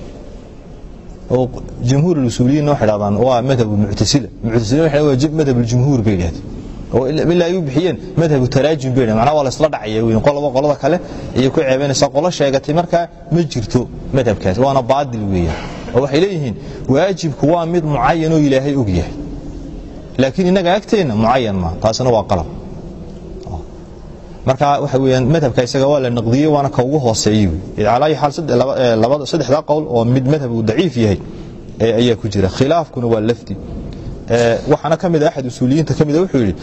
Speaker 2: oo jumhuur usuuliyiin waxay dhahdaan waa madhabu muctasila muctasila waxay waa madhab jumhuur bay dhahdeen oo ilaa ay u bixiyeen madhabu taraajum bay dhahdeen macnaha waa la dhacaya weyn. Qoloba qolada kale ayay ku ceebaynaysaa qolo sheegatay markaa ma jirto madhabkaas. Waana baadil weeyaan. Oo waxay leeyihiin waajibku waa mid mucayan oo ilaahay og yahay. Laakiin innaga agteenna mucayan maa taasina waa qalab marka waxa weyaan madhabka isaga waa la naqdiyey waana ka ugu hooseeyey calaa ayi xaal saddexdaa qowl oo mid madhab uu daciif yahay ayaa ku jira. Khilaafkuna waa lafdi. Waxaana ka mida axad usuuliyiinta ka mida wuxuu yidhi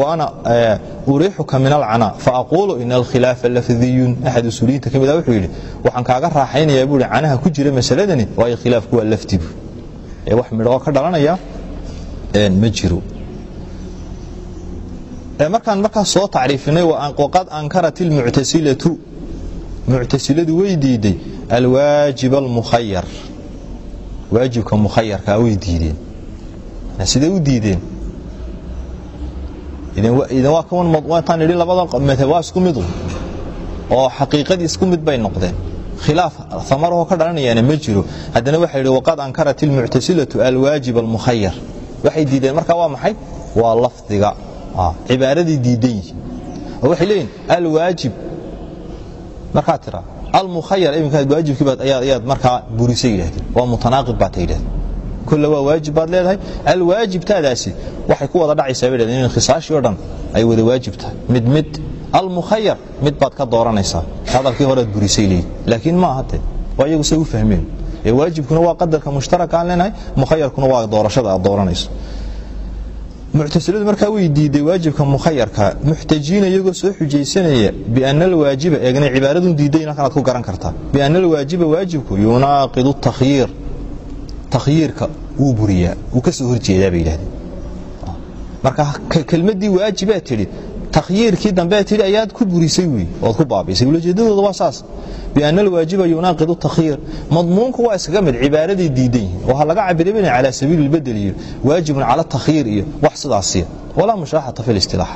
Speaker 2: wa uriixuka min alcanaa faaqulu ina alkhilaafa lafdiyun. Axad usuuliyiinta ka mida wuxuu yidhi waxaan kaaga raaxaynayaa buu canaha ku jira masaladani waayo khilaafku waa lafdi bu wax midhoo ka dhalanaya ma jiro markaan markaas soo tacriifinay waqad ankarat ilmuctasilatu muctasiladu way diiday alwaajib almukhayar waajibka mukhayarkaa way diideen sidee u diideen? Idan waa kawantaan idhi labada madhab waa isku midu. Oo xaqiiqadii isku mid bay noqdeen. Khilaaf amarahoo ka dhalanayaana ma jiro. Haddana waxa yidhi waqad ankarat ilmuctasilatu alwaajib almukhayar waxay diideen marka waa maxay? Waa lafdiga cibaaradii diidan yihiin. Oo waxay leeyihiin alwaajib. Markaad tiraa almukhayar iminkaad waajibkiibaad ayaad markaa burisay yidhahdeen. Waa mutanaaqid baad ta yidhahdeen kulle waa waajib baad leedahay. Alwaajibtaadaasi waxay ku wada dhacaysaa bay dhahdeen in khisaashii o dhan ay wada waajib tahay. Mid mid almukhayar mid baad ka dooranaysaa. Hadalkii horead burisay leeyihiin laakiin ma ahate waa iyagu say u fahmeen. Ee waajibkuna waa qadarka mushtaraka aan leenahay mukhayarkuna waa doorashada aad dooranayso muctasiladu markaa way diiday waajibka mukhayarka muxtajiina iyagoo soo xujaysanaya biana alwaajiba eegna cibaaradun diidayna kanaad ku garan kartaa biana alwaajiba waajibku yunaaqidu takhyiir takhyiirka wuu buriyaa wuu ka soo horjeedaa bay yidhahdeen marka kelmaddii waajibaa tidhi takhyiirkii dambea tidhi ayaad ku burisay wey ood ku baabaysay ulajeedadooda waa saas biana alwaajiba yunaaqidu takhyiir madmuunku waa iskaga mid cibaaraday diidan yihiin oo laga cabirabina calaa sabiili lbedel iyo waajibun cala takhyiir iyo wax sidaasiya walaa mushaaxata fi listilaax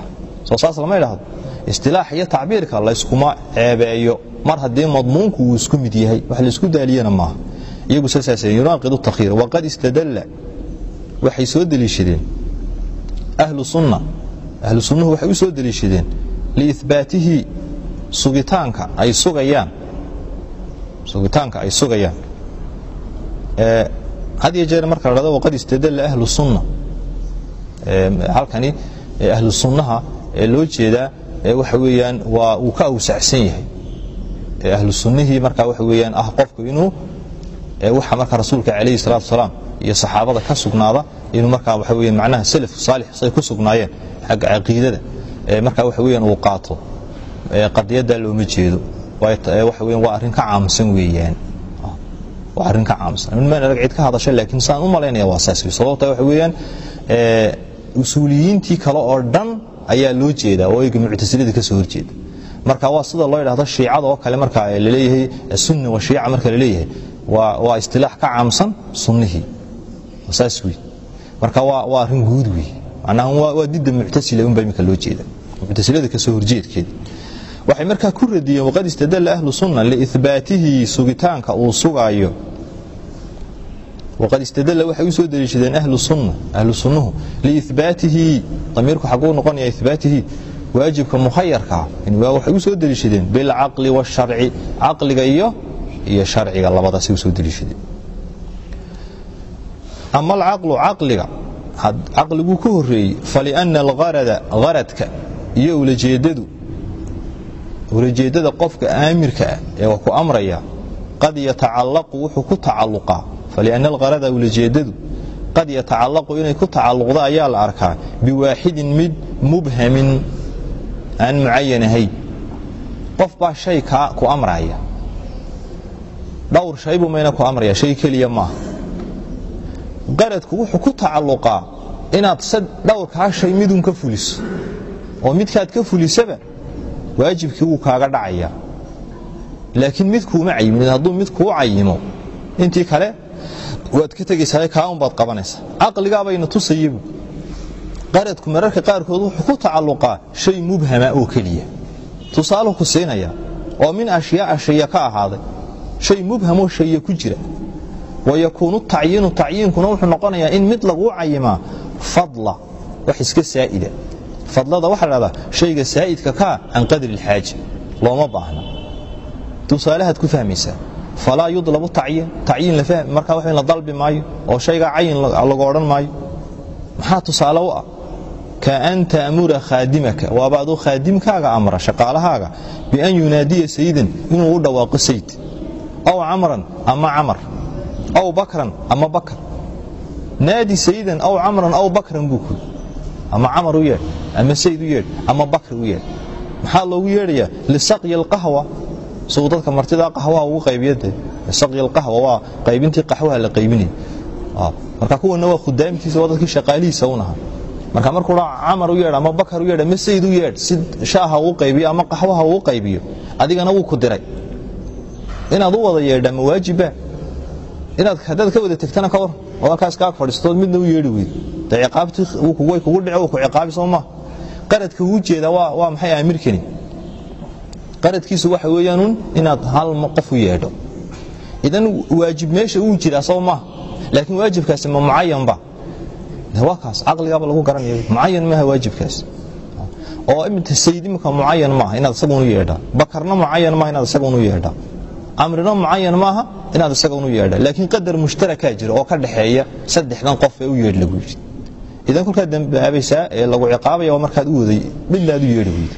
Speaker 2: soo saas lama idhaahdo istilaax iyo tacbiirka layskuma ceebeeyo mar haddii madmuunku uu isku mid yahay wax laysku daaliyana maaha iyagu yunaaqidu takhyiir waqad istadalla waxay soo deliishadeen ahlu sunna ahlu sunnuhu waxay u soo deliishadeen liihbaatihi sugitaanka ay sugayaan. Sugitaanka ay sugayaan. Had iyo jeer marka la dhado waqad istadalla ahlu sunna. Halkani ahlu sunnaha ee loo jeedaa waxa weeyaan waa uu ka awsacsan yahay. Ahlu sunnihii marka waxa weeyaan ah qofku inuu waxa marka rasuulka calayhi salaatu wasalaam iyo saxaabada ka sugnaada inuu markaa waxa weeyaan macnaha salaf saalix say ku sugnaayeen xagga caqiidada marka waxa weeyaan uu qaato qadiyadda looma jeedo. Waxa weeyaan waa arrin ka caamsan weeyaan. Waa arrin ka caamsan. Maan arag cid ka hadasha laakiin saan u malaynaya waa saas sababta waxa weeyaan usuuliyiintii kale oo dhan ayaa loo jeedaa oo iyaga muctasilada ka soo horjeeda. Marka waa sida loo yidhahdo shiicada oo kale marka la leeyahay sunni wa shiica marka la leeyahay waa istilaax ka caamsan sunnihii. Saas wey marka waa arrin guud wey waa soo horjeedkeeda waxay markaa ku radiyeen waqad istadalla ahlu sunna liihbaatihi sugitaanka uu sugaayo. Waqad istadalla waxay u soo ahlu sunna ahlu sunnuhu liihbaatihi damiirku xaguu noqonaya ihbaatihi waajibka mukhayarkaa waxay u soo bilcaqli waasharci caqliga iyo iyo sharciga labadaasay u soo ama alcaqlu caqliga caqliguu ka horeeyey faliana algarada garadka iyo ulajeedada qofka aamirka ah ee wax ku amraya qad yatacallaqu wuxuu ku tacalluqaa. Falianna alqarada ulajeedadu qad yatacallaqu inay ku tacalluqda ayaa la arkaa biwaaxidin mid mubhamin aan mucayan ahayn. Qof baa shay ku amraya. Dhowr shaybuu mayna ku amraya shay keliya maaha qaradku wuxuu ku tacalluqaa inaad dhowrkaa shay midun ka fuliso oo midkaad ka fulisaba waajibkii wuu kaaga dhacaya. Laakiin mid kuuma cayimin hadduu mid kuu cayimo intii kale waad ka tegaysaa kaa unbaad qabanaysaa. Caqligaabayna tusayabu qaradku mararka qaarkood wuxuu ku tacalluqaa shay mubhama oo keliya. Tusaaluhu ku siinaya oo min ashyaaa shaya ka ahaaday. Shay mubhamoo shaya ku jira wayakuunu tacyiinu tacyiinkuna wuxuu noqonayaa in mid laguu cayimaa fadla wax iska saa'ida fadlada waxaa la dhahdaa shayga saa'idka kaa can qadri ilxaaja looma baahna tusaalahaad ku fahmaysaa falaa yudlabu tacyiin tacyiin markaa wax la dalbi maayo oo shaygaa cayin lagu odhan maayo maxaa tusaale u ah ka an ta'mura khaadimaka waaba aduu khaadimkaaga amra shaqaalahaaga bian yunaadiya sayidan inuu u dhawaaqo sayid aw camran ama camar aw bakran ama bakr. Naadi sayidan aw camran aw bakran buu ku ama camar u yeedh ama sayid u yeedh ama bakr u yeedh. Maxaa loogu yeedhayaa? Lisaqyi alqahwa. Suu dadka martida qahwaha ugu qaybiyade saqyi alqahwa waa qaybintii qaxwaha la qaybinaya marka kuwana waa khudaamtiisa waa dadkii shaqaalihiisa unaha marka markuu camar u yeedh ama bakar u yeedh ama sayid u yeedh si shaaha uu qaybiyo ama qaxwaha uu qaybiyo adigana wuu ku diray. Inaad u wada yeedha ma inaad haddaad ka wada tegtana ka war oo halkaas kaa fadhiistood midna u yeedhi weyd. De ciqaabtii way kugu dhici ku ciqaabi soo maa qaradka uu jeeda waa maxay aamirkani? Qaradkiisu waxa weeyaanun inaad hal qof u yeedho. Idan waajib meesha uu jiraa soo maaha laakiin waajibkaasi ma mucayanba waa kaas caqligaaba lagu garanaya mucayan maaha waajibkaas. Oo sayid imika mucayan maaha inaad isagun u yeedhaa. Bakarna mucayan maaha inaad isagun u yeedhaa camrina mucayan maaha inaad isagun u yeedhaa laakiin qadar mushtarakaa jira oo ka dhaxeeya saddexdan qof ee u yeedh lagu yidhi. Idan kolkaad dambaabaysaa ee lagu ciqaabaya waa markaad u waday midnaad u yeedhi weyda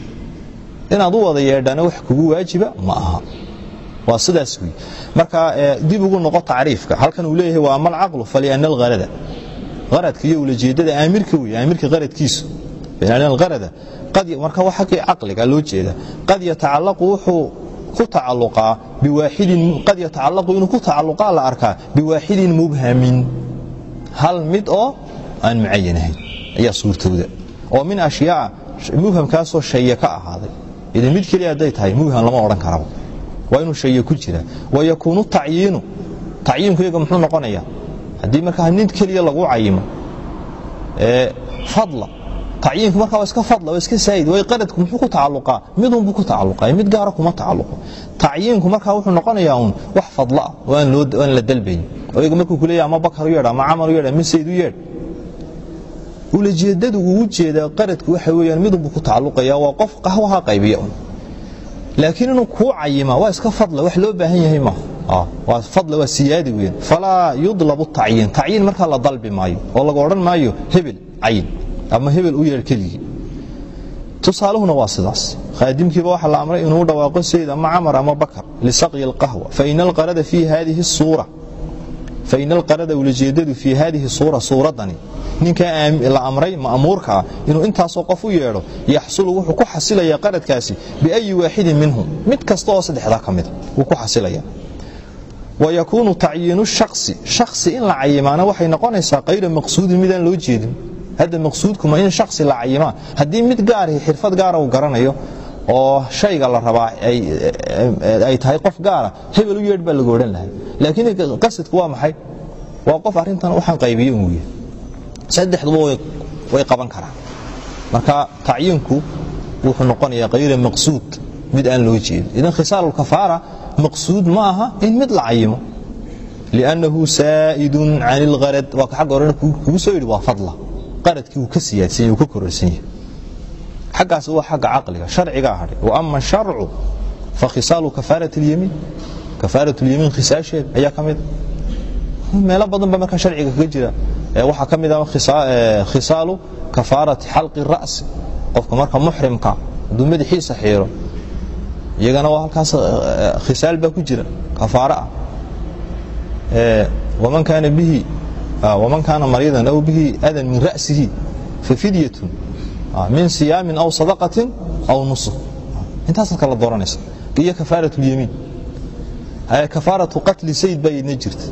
Speaker 2: inaad u wada yeedhana wax kugu waajiba ma aha. Waa sidaas wey marka dib ugu noqo tacriifka. Halkan uu leeyahay waa amal caqlu faliana alharada haradka iyo ulajeedada aamirka wey aamirka haradkiisu faliana alharada marka waa xaggii caqliga loo jeeda. Qad yatacallaqu wuxuu ku tacalluqaa biwaaxidin qad yatacallaqu inuu ku tacalluqaa la arkaa biwaaxidin mubhamin. Hal mid oo aan mucayan ahayn ayaa suurtooda. Oo min ashyaa mubhamkaasoo shaya ka ahaaday. Idan mid keliya hadday tahay mubham lama odhan karaba waa inuu shaya ku jira. Wayakuunu tacyiinu tacyiinku iyaga muxuu noqonayaa. Haddii markaa nin keliya lagu cayimo fadla tacyiinku markaa waa iska fadla waa iska saayid way qaradku muxuu ku tacalluqaa? Midunbuu ku tacalluqaa mid gaara kuma tacalluqo. Tacyiinku markaa wuxuu noqonayaa uun wax fadla ah oo aan la dalbayn oo iyaga markuu ku leeyahay ama bakar u yeedh ama camar u yeedh ama sayd u yeedh. Ulajeedadu uu jeedaa qaradku waxa weyaan midunbuu ku tacalluqaya waa qof qahwaha qaybiya un laakiin inuu kuu cayima waa iska fadla wax loo baahan yahay maaha fadla waa siyaadi weyan falaa yudlabu tacyiin tacyiin markaa la dalbi maayo oo laga odhan maayo hebel cayin ama hebel u yeedh keligii tusaaluhuna waa sidaas. Khaadimkiiba waxaa la amray inuu dhawaaqo sayd ama camar ama bakar lisaqyi alqahwa. Faina alqarada fii hadihi suura faina alqarada ulajeedadu fii hadihi suura suuraddani. Ninkaa la amray ma'muurka ah inuu intaasoo qof u yeedho yaxsulu wuxuu ku xasilayaa qaradkaasi biayi waaxidin minhum. Mid kasta oo saddexdaa ka mida wuu ku xasilaya. Wayakuunu tacyiinu shaksi shaksi in la cayimaana waxay noqonaysaa kayra maqsuudin midaan loo jeedin hadda maqsuudkuma in shaksi la cayimaa haddii mid gaarihi xirfad gaara uu garanayo oo shayga la rabaa ay tahay qof gaara hebel u yeedh baa lagu odhan lahay laakiin qasadku waa maxay? Waa qof arrintan waxaan qaybiye un weye saddexduba way qaban karaan. Marka tacyiinku wuxuu noqonayaa kayra maqsuud mid aan loo jeedin. Idan khisaalulkafaara maqsuud ma aha in mid la cayimo. Liannahu saa'idun can ilharad waa ka xagga kugu soo yidhi waa fadla qaradkii wuu ka siyaadsan yahy wuu ka kororsan yahay. Xaggaas waa xagga caqliga sharcigaa hadhay wa ama sharcu fa khisaalu kafaarat اlyamiin kafaarat اlyamiin khisaasheeda ayaa ka mida meelo badan ba markaa sharciga kaga jira. Waxaa ka mid ah khisaalu kafaarati xalqi ra'si. Qofka marka muxrimka hadduu madaxiisa xiiro iyagana waa halkaas khisaal baa ku jira kafaaro ah waman kaana bihi waman kaana mariidan aw bihi adan min ra'sihi fafidyatun min siyaamin aw sadaqatin aw nusuk intaasaad kala dooranaysa iyo kafaarat lyamiin kafaaratu qatli sayd baa idna jirta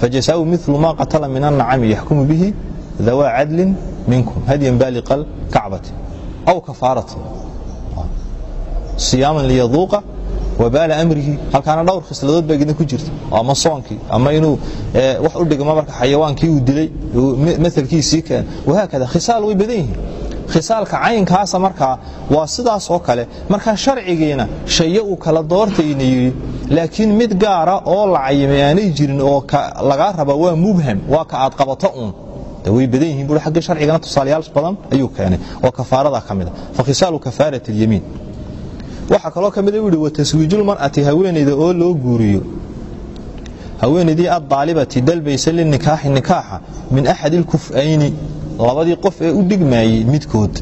Speaker 2: fajasaau milu ma qatala min annacami yaxkumu bihi dawaa cadlin minkum hadyan baaliqa alkacbati aw kafaaratu siyaaman liyaduuqa wabaala amrihi. Halkaana dhowr khisladood baa idin ku jirta ama soonkii ama inuu wax u dhigma marka xayawaankii uu dilay. Maalkiisii keen. Wahaakada khisaal way badan yihiin. Khisaalka caynkaasa markaa waa sidaas oo kale. Markaa sharcigiina shayo uu kala doortayna yidhi laakiin mid gaara oo la cayimay jirin oo lagaa raba waa mubham waa ka aad uun. Way badan yihiin bui agga sharcigana tusaalayaal badan ayuu keenay. Oo kafaarada ka mida fakhisaalu kafaarat اlyamiin waxaa kaloo ka mida u yihi wataswiijulmar'ati haweenayda oo loo guuriyo. Haweenaydii addaalibati dalbaysa linikaaxi nikaaxa min axad ilkuf'ayni labadii qof ee u dhigmaayey midkood.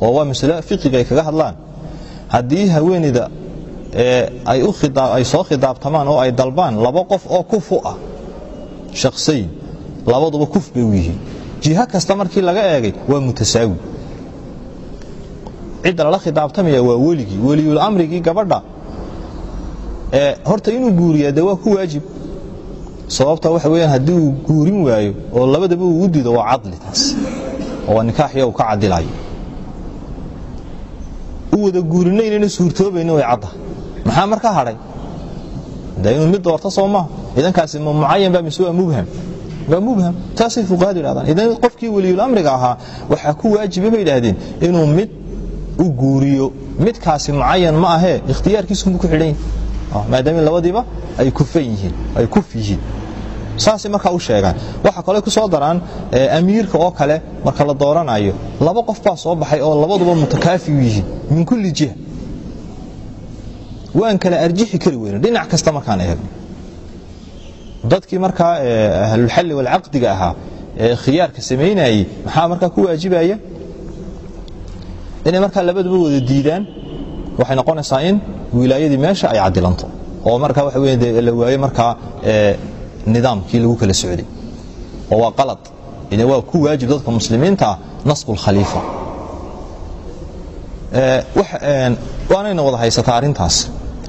Speaker 2: Oo waa masalo fiqiga ay kaga hadlaan. Haddii haweenayda ay soo khidaabtamaan oo ay dalbaan laba qof oo kufu ah shakhsayn labaduba kuf bay u yihiin. Jiho kasta markii laga eegay waa mutasaawi cidda lala khidaabtamaya waa weligii weliyul amrigii gabadha. Horta inuu guuriyaa de waa ku waajib. Sababta waxa weyaan haddii uu guurin waayo oo labadaba uu u dido waa cadli taas. Waa nikaaxiya uu ka cadilayo u wada guurinaynana suurtoobayna way cadda. Maxaa marka hadhay de inuu mid doorto soo maha idankaasi ma mucayan ba mise waa mubham? Waa mubham. Taasay fuqahadu yidhahdaan idan qofkii weliyul ahaa waxaa ku waajiba bay idhaahdeen inuu mid u guuriyo. Midkaasi mucayan ma ahee ikhtiyaarkiisunbu ku xidhan yahay maadaama labadiiba ay kufan yihiin ay kuf yihiin. Saasay markaa u sheegaan. Waxaa kale ku soo daraan amiirka oo kale marka la dooranayo. Laba qof baa soo baxay oo labaduba mutakaafi u yihiin min kulli jiha. Waan kala arjixi kari weyne dhinac kasta markaan eegno. Dadkii markaa ahlulxalli walcaqdiga ahaa ee khiyaarka samaynayey maxaa markaa ku waajibaya inay markaa labaduba wada diidaan waxay noqonaysaa in wilaayadii meesha ay cadilanto oo markaa waxa wey de la waayo markaa nidaamkii lagu kala socday. Oo waa qalad. Ina waa ku waajib dadka muslimiinta nasbu lkhaliifa waanayna wada haysataa arrintaas.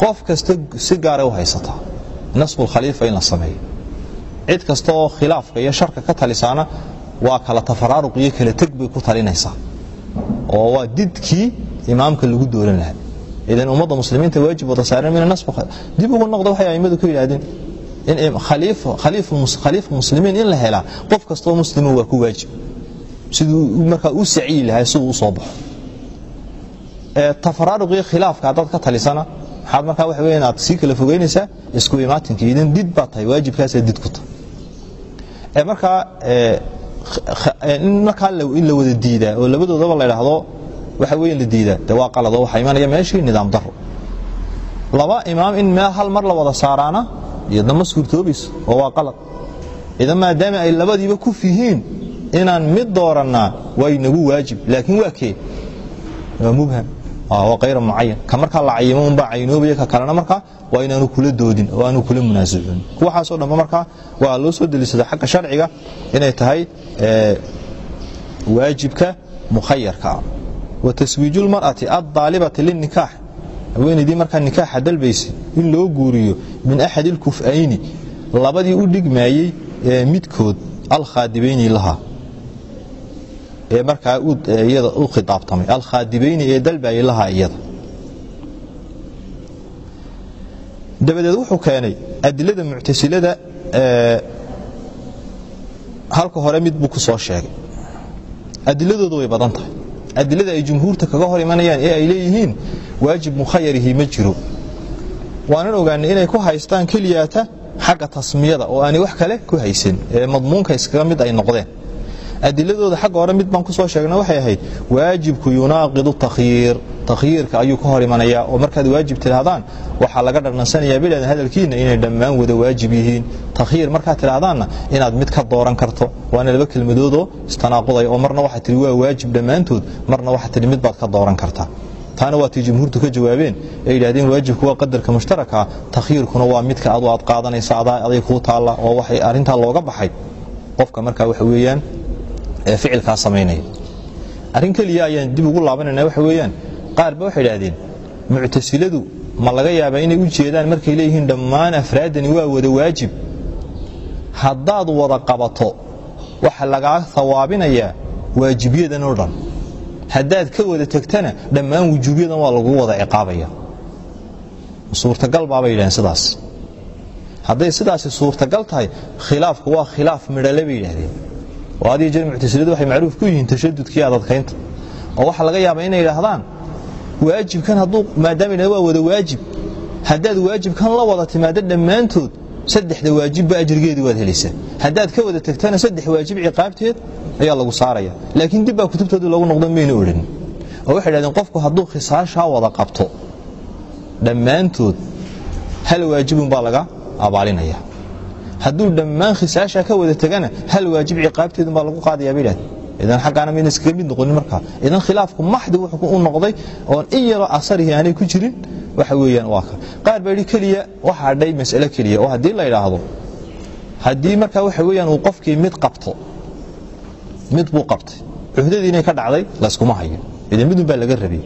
Speaker 2: Qof kasta si gaaray u haysataa nasbu lkhaliifa in la sameeyo. Cid kasta oo khilaafka iyo sharka ka talisaana waa kala tafaraaruq iyo kala teg bay ku talinaysaa oo waa didkii imaamka lagu dooran lahaa. Idan ummadda muslimiinta waajib wada saaran mina nasbu dib ugu noqda waxay aimadu ku yidhahdeen in khaliifa muslimiin in la helaa. Qof kastoo muslima waa ku waajib. Siduu markaa u sacyi lahaa siduu u baxo. Tafaraaruqii khilaafka haddaad ka talisana maxaad markaa waxa weya aad sii kala fogeynaysaa isku imaatinka. Idan did baa tahay waajibkaasaa did ku tahay. Markaa in markaa in la wada diidaa oo labadoodaba la idhaahdo waxa weya la diidaa de waa qalad oo waxaa imanaya meeshii nidaam daro laba imaam in meel hal mar la wada saaraana iyadna ma suurtoobayso oo waa qalad. Idan maadaama ay labadiiba kuf yihiin inaan mid doorannaa waa inagu waajib laakiin waa kee? Waa mubham waa kayra mucayan ka markaa la cayimo unbaa caynoobaya ka kalena markaa waa inaanu kula doodin oo aanu kula munaasacoonin waxaasoo dhanba markaa waa loo soo deliisada xagga sharciga inay tahay waajibka mukhayarka ah wa taswiiju lmar'ati addaalibati linikaax haweenaydii markaa nikaaxa dalbaysay in loo guuriyo min axad ilkuf'ayni labadii u dhigmaayey midkood alkhaadibayni lahaa ee markaa iyada u khidaabtamay alkhaadibayni ee dalbayay lahaa iyada. Dabadeed wuxuu keenay adilada muctasilada halka hore mid buu ku soo sheegay. Adiladoodu way badan tahay. Adilada ay jumhuurta kaga hor imanayaan ee ay leeyihiin waajib mukhayarihi ma jiro. Waanan ogaanay inay ku haystaan keliyaata xagga tasmiyada oo aanay wax kale ku haysan ee madmuunka iskaga mid ay noqdeen adiladooda xagga hore mid baan ku soo sheegna waxay ahayd waajibku yunaaqidu takhyiir takhyiirka ayuu ka hor imanayaa oo markaad waajib tidhaahdaan waxaa laga dharnansanayaa biladan hadalkiinna inay dhammaan wada waajib yihiin. Takhyiir markaad tidhaahdaanna inaad mid ka dooran karto. Waana laba kelmadoodoo istanaaquday oo marna waxaad tihi waa waajib dhammaantood. Marna waxaad tihi mid baad ka dooran kartaa taana waa tii jumhuurtu ka jawaabeen ee yidhahdeen waajibku waa qadarka mushtaraka. Takhyiirkuna waa midka adu aad qaadanaysa aday kuu taalla oo waxay arrintaa looga baxay qofka markaa waxa weeyaan ee ficilkaa samaynaya arrin keliya ayaan dib ugu laabanayna waxa weeyaan qaar ba waxay idhahdeen muctasiladu ma laga yaabaa inay u jeedaan markay leeyihiin dhammaan afraaddani waa wada waajib. Haddaad wada qabato waxa lagaa hawaabinayaa waajibyadan oo dhan. Haddaad ka wada tegtana dhammaan wujuubyadan waa lagu wada ciqaabaya. Suurtagal baabay yidhahdeen sidaas. Hadday sidaasi suurtagal tahay khilaafku waa khilaaf midhale bay yidhahdeen oo adiyo jeer muctasiladu macruuf ku yihiin tashadudkii adadkaynta. Oo waxaa laga yaabaa inay idhaahdaan waajibkan hadduu maadaama waa wada waajib haddaad waajibkan la wada timaado dhammaantood saddexda waajibba ajrigeedii waad helaysaa. Haddaad ka wada tegtana saddex waajib ciqaabteed ayaa lagu saaraya. Laakiin dib baa kutubtoodii lagu noqdo mayna odhan oo waxay dhahdeen qofku hadduu khisaashaa wada qabto dhammaantood hal waajibun baa laga abaalinaya hadduu dhammaan khisaashaa ka wada tegana hal waajib ciqaabteedun baa lagu qaadayaa bay dhahdeen idan xaggaana mayna iskaga mid noqonin markaa. Idan khilaafku maxdi wuxuu u noqday oon in yaroo asarihii aanay ku jirin waxa weeyaan waa ka. Qaar baa yidhi keliya waxa hadhay mas'ale keliya oo haddii la yidhaahdo haddii markaa waxa weeyaan uu qofkii mid qabto mid buu qabtay cuhdadii inay ka dhacday layskuma hayo. Idan midun baa laga rabay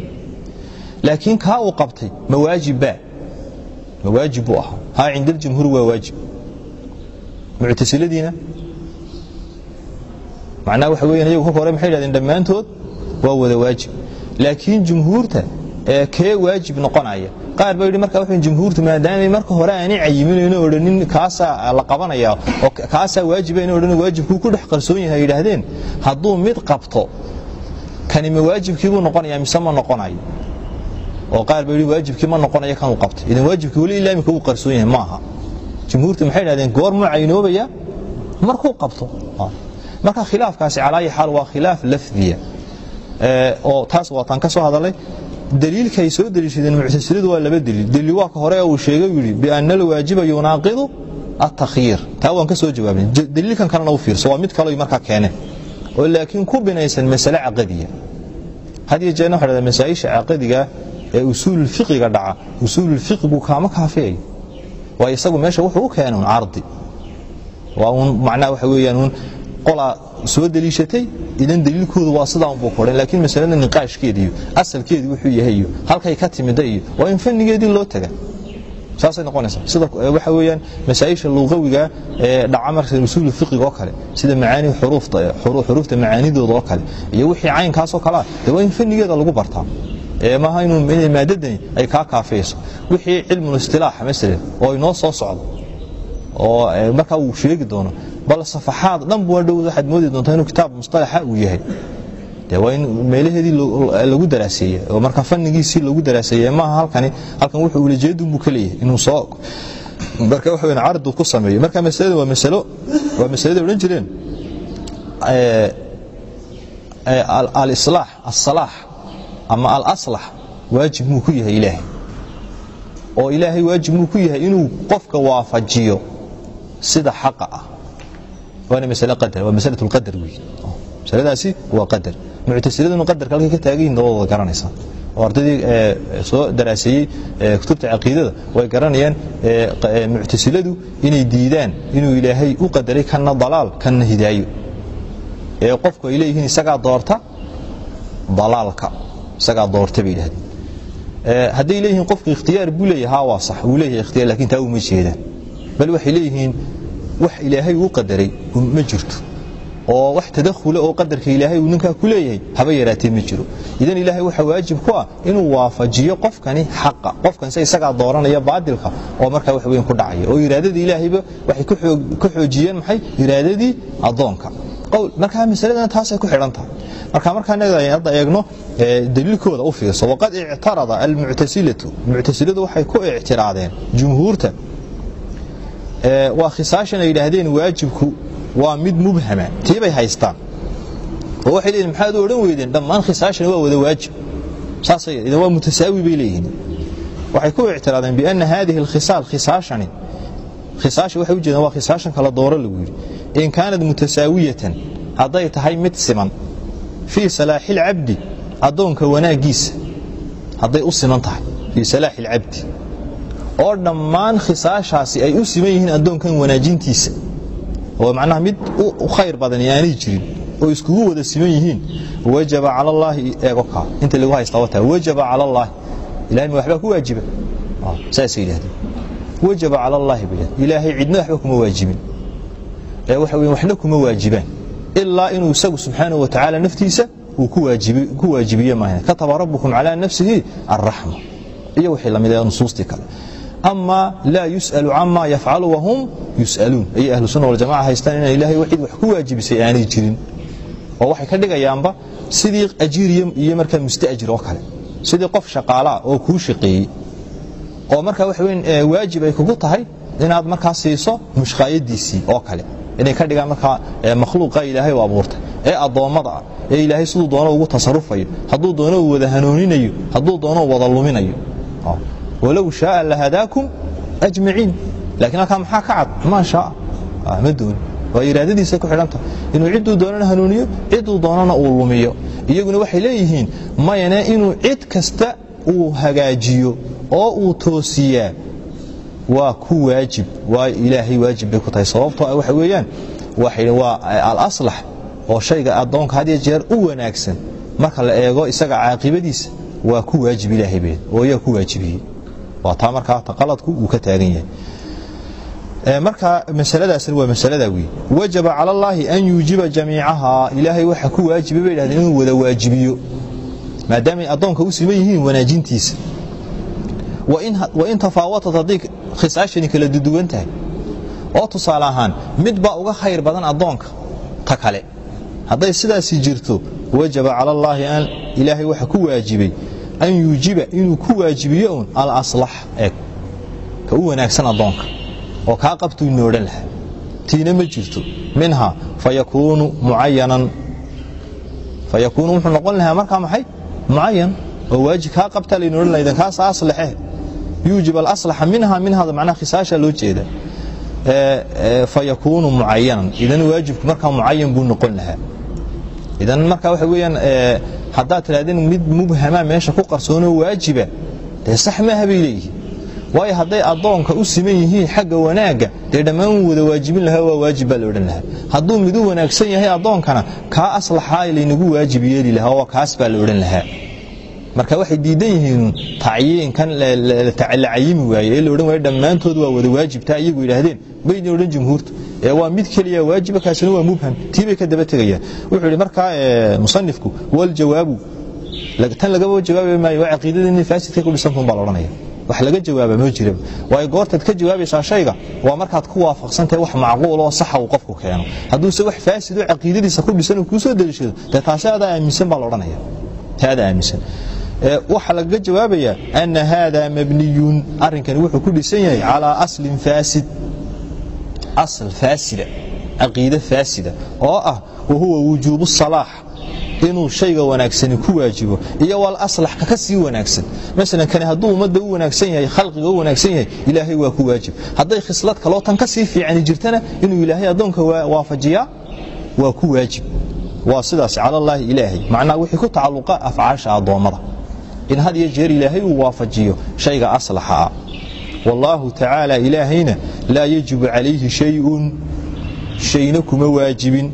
Speaker 2: laakiin kaa uu qabtay ma baa ma buu ahaa. Haa cinda waa waajib muctasiladiina macnaha waxa weeyaan iyagu kolka hore maxay yidhahdeen dhammaantood waa wada waajib. Laakiin jumhuurta ee kee waajib noqonaya? Qaar baa yidhi marka wuxuu jumhuurtu maadaamay marka hore aanay cayiminayno odhanin kaasaa la qabanaya oo kaasaa waajiba inay odhanin waajibkuu ku dhex qarsoon yahay yidhaahdeen hadduu mid qabto kani ma waajibkiibuu noqonaya mise ma noqonayo? Oo qaar baa yidhi waajibkii ma noqonayo kanuu qabtay idan waajibkii weli ilaa imika uu qarsoon yahay maaha jumhuurtu maxay yidhahdeen goor muu caynoobaya? Markuu qabto. Marka khilaafkaasi calaayi xaal waa khilaaf lafdiya. Oo taas waataan ka hadalay. Daliilka ay soo deliishadeen muctasiladu waa laba daliil. Daliil waa ka hore uu sheegay yidhi biana alwaajiba yunaaqidu atakyiir taa waan ka soo jawaabnay. Daliilkan kalena u fiirso waa mid kaloo markaa keeneen oo laakiin ku binaysan masale caqadiya had iyo jeerna waxa dhahdaa masaa'isha caqadiga ee usuululfiqiga dhaca usuululfiqigu kaama kaafiyayo waa isagu meesha wuxuu u keenay un cardi. Waa uun macnaha waxa weeyaan uun qolaa soo deliishatay idan daliilkoodu waa sidaa unbuu ku odhan laakiin masalada niqaashkeeda iyo asalkeedii wuxuu yahay iyo halkay ka timida iyo waa in fannigeedii loo taga. Saasay noqonaysaa. Sida waxa weeyaan masaa'isha luqawiga ee dhaca marka usuulu fiqiga oo kale sida macaani xuruufta macaanidooda oo kale iyo wixii caynkaasoo kale ah dee waa in fannigeeda lagu bartaa maaha inuu maadadani ay kaa kaafiyayso wixii cilmul istilaaxa masalan oo inoo soo socdo oo markaa uu sheegi doono bal safaxaad dhan bua dhow waxaad moodi doontaa inuu kitaab mustalaxa uu yahay. De waa in meelaheedii lagu daraaseeye oo marka fannigiisii lagu daraaseeye maaha halkani halkan wuxuu ulajeedun buu ka leeyahay inuu soo marka waxa weyn cardu ku sameeyo. Marka masalada waa masalo waa masalada odhan jireen alislaax alsalaax ama alaslax waajib muu ku yahay ilaahay? oo ilaahay waajib muu ku yahay inuu qofka waafajiyo sida xaqa ah. Waana masale qadar waa masalatu lqadar weeye masaladaasi waa qadar. Muctasiladuna qadarka halkay ka taagan yihiin dabadooda garanaysaa oo ardaydii soo daraaseeyey kutubta caqiidada. Way garanayaan muctasiladu inay diidaan inuu ilaahay u qadaray kanna dalaal kanna hidaayo. Ee qofku ay leeyihiin isagaa doorta dalaalka isagaa doorta bay yidhahdeen. Hadday leeyihiin qofku ikhtiyaar buu leeyahay haa waa sax wuu leeyahay ikhtiyaar laakiin taa uma jeedaan. Bal waxay leeyihiin wax ilaahay uu qadaray ma jirto. Oo wax tadakhula oo qadarka ilaahay uu ninkaa ku leeyahay haba yaraatee ma jiro. Idan ilaahay waxaa waajib ku ah inuu waafajiyo qofkani xaqa qofkanse isagaa dooranaya baadilka oo markaa wax weyn ku dhacaya. Oo iraadadii ilaahayba waxay ka xoojiyeen maxay? Iraadadii addoonka markaa masaladana taasay ku xidhan tahay marka markaa naga hadda eegno daliilkooda u fiirso waqad ictarada almuctasilatu muctasiladu waxay ku ictiraadeen jumhuurta waa khisaashan ay yidhaahdeen waajibku waa mid mubhama tii bay haystaan oo waxay leeyihiin maxaad u odhan weydeen dhammaan khisaashana waa wada waajib saasay idan waa mutasaawi bay leeyihiin waxay ku ictiraadeen bianna haadihi alkhisaal khisaashani khisaasha waxay u jeedaan waa khisaashan kala dooro lagu yidhi in kaanad mutasaawiyatan hadday tahay mid siman fii salaaxi lcabdi addoonka wanaaggiisa hadday u siman tahay fii salaaxi lcabdi oo dhammaan khisaashaasi ay u siman yihiin addoonkan wanaajintiisa oo macnaha mid u khayr badani aanay jirin oo iskugu wada siman yihiin wajaba cala allaahi eego kaa inta lagu haystaa wataa wajaba cala allaahi ilahay ma waxbaa ku waajiba saasay yidhahdeen wajaba cala allaahi bay ilaahay cidna waxba kuma waajibin waxa waxna kuma waajibaan ilaa inuu isagu subxaanahu wa tacaala naftiisa uu ku waajibiye maahan. Kataba rabbukum calaa nafsihi alraxma iyo wixii la mid ee nusuustii kale. Ama laa yus'alu cama yafcalu wahum yus'aluun. Ayay ahlu sunna waljamaca haystaan inaan ilaahay cid wax ku waajibisay aanay jirin oo waxay ka dhigayaanba sidii ajiir iyo markaa musta'jir oo kale. Sidii qof shaqaalaa oo kuu shaqeeyey oo markaa waxa waajib ay kugu tahay inaad markaa siiso mushqaayadiisii oo kale inay ka dhigaan markaa makhluuqa ilaahay u abuurtay. Ee addoommada ah ee ilaahay siduu doono ugu tasarufayo hadduu doono uu wada hanuuninayo hadduu doono uu wada luminayo. Walow shaaa lahadaakum ajmaciin. Laakiin halkaa maxaa ka cad? Maa shaaa ma dooni. Waa iraadadiisa ku xidhanta inuu cidduu doonana hanuuniyo cidduu doonana uu lumiyo. Iyaguna waxay leeyihiin mayane inuu cid kasta uu hagaajiyo oo uu toosiyaa waa ku waajib waa ilaahay waajib bay ku tahay. Sababtoo waxa weeyaan waa alaslax oo shayga addoonka had iyo jeer u wanaagsan. Marka la eego isaga caaqibadiisa waa ku waajib ilaahay been oo iyaa ku waajibiyey waa taa markaa qaladku uu ka taagan yahay. Marka masaladaasna waa masalada wey wajaba cala allaahi an yuujiba jamiicahaa. Ilaahay waxa ku waajibay bay dhahdeen inuu wada waajibiyo maadaamay addoonka u siman yihiin wanaajintiisa wain tafaawatat haddii khisaashani kala duduwan tahay. Oo tusaale ahaan mid baa uga khayr badan addoonka ta kale. Hadday sidaasi jirto wajaba cala allaahi ilaahay waxa ku waajibay an yuujiba inuu ku waajibiyo un alaslax eeg. Ka u wanaagsan addoonka. Oo kaa qabtuu odhan lahaa. Tiina ma jirto. Minha fayakuunu mucayanan fayakuunu wuxuu noqon lahaa markaa maxay? Mucayan oo waajib kaa qabtaa layna odhan laha idan kaas aslaxe yuujib alaslaxa minha minhada macnaha khisaasha loo jeeda fayakuunu mucayanan idan waajibku markaa mucayan buu noqon lahaa idan marka waxa weeyaan haddaad tidhahdeen mid mubhamaa meesha ku qarsoonoo waajiba dee sax maaha bay leeyihiin waayo hadday addoonka u siman yihiin xagga wanaagga dee dhammaan wada waajibin lahaa waa waajib baa la odhan lahaa hadduu mid u wanaagsan yahay addoonkana kaa aslaxaa laynagu waajib yeeli lahaa oo kaas baa la odhan lahaa marka waxay diidan yihiin tacyiinkan la cayimi waaye ee la odhan waaye dhammaantood waa wada waajibtaa iyagu yidhaahdeen bayna odhan jumhuurtu ee waa mid keliya waajiba kaasina waa mubham tii bay ka daba tegayaan wuxuu yidhi markaa musanifku waljawaabu tan lagaba jawaabi maayo waa caqiidada faasidka ku dhisantuun baa la odhanaya wax laga jawaaba ma jira waayo goortaad ka jawaabaysaa shayga waa markaad ku waafaqsantahay wax macquul oo saxa uu qofku keeno. Hadduuse wax faasid oo caqiidadiisa ku dhisan uu kuu soo deliishado dee taasi adaa aaminsan baa la odhanaya taada aaminsan waxaa lagaga jawaabayaa ana haada mabniyun. Arrinkani wuxuu ku dhisan yahay calaa aslin faasid. Asl faasida caqiide faasida oo ah wahuwa wujuubu salaax. Inuu shayga wanaagsani ku waajibo iyo wal aslax kaka sii wanaagsan. Masalan kani hadduu ummadda u wanaagsan yahay khalqiga u wanaagsan yahay ilaahay waa ku waajib. Hadday khislad kaloo tan ka sii fiicani jirtana inuu ilaahay addoonka waafajiyaa waa ku waajib. Waa sidaas cala allaahi ilaahay. Macnaha wixii ku tacalluqa afcaasha addoommada in had iyo jeer ilaahay uu waafajiyo shayga aslaxa. Ah wallaahu tacaala ilaahayna laa yajibu calayhi shayun shayna kuma waajibin.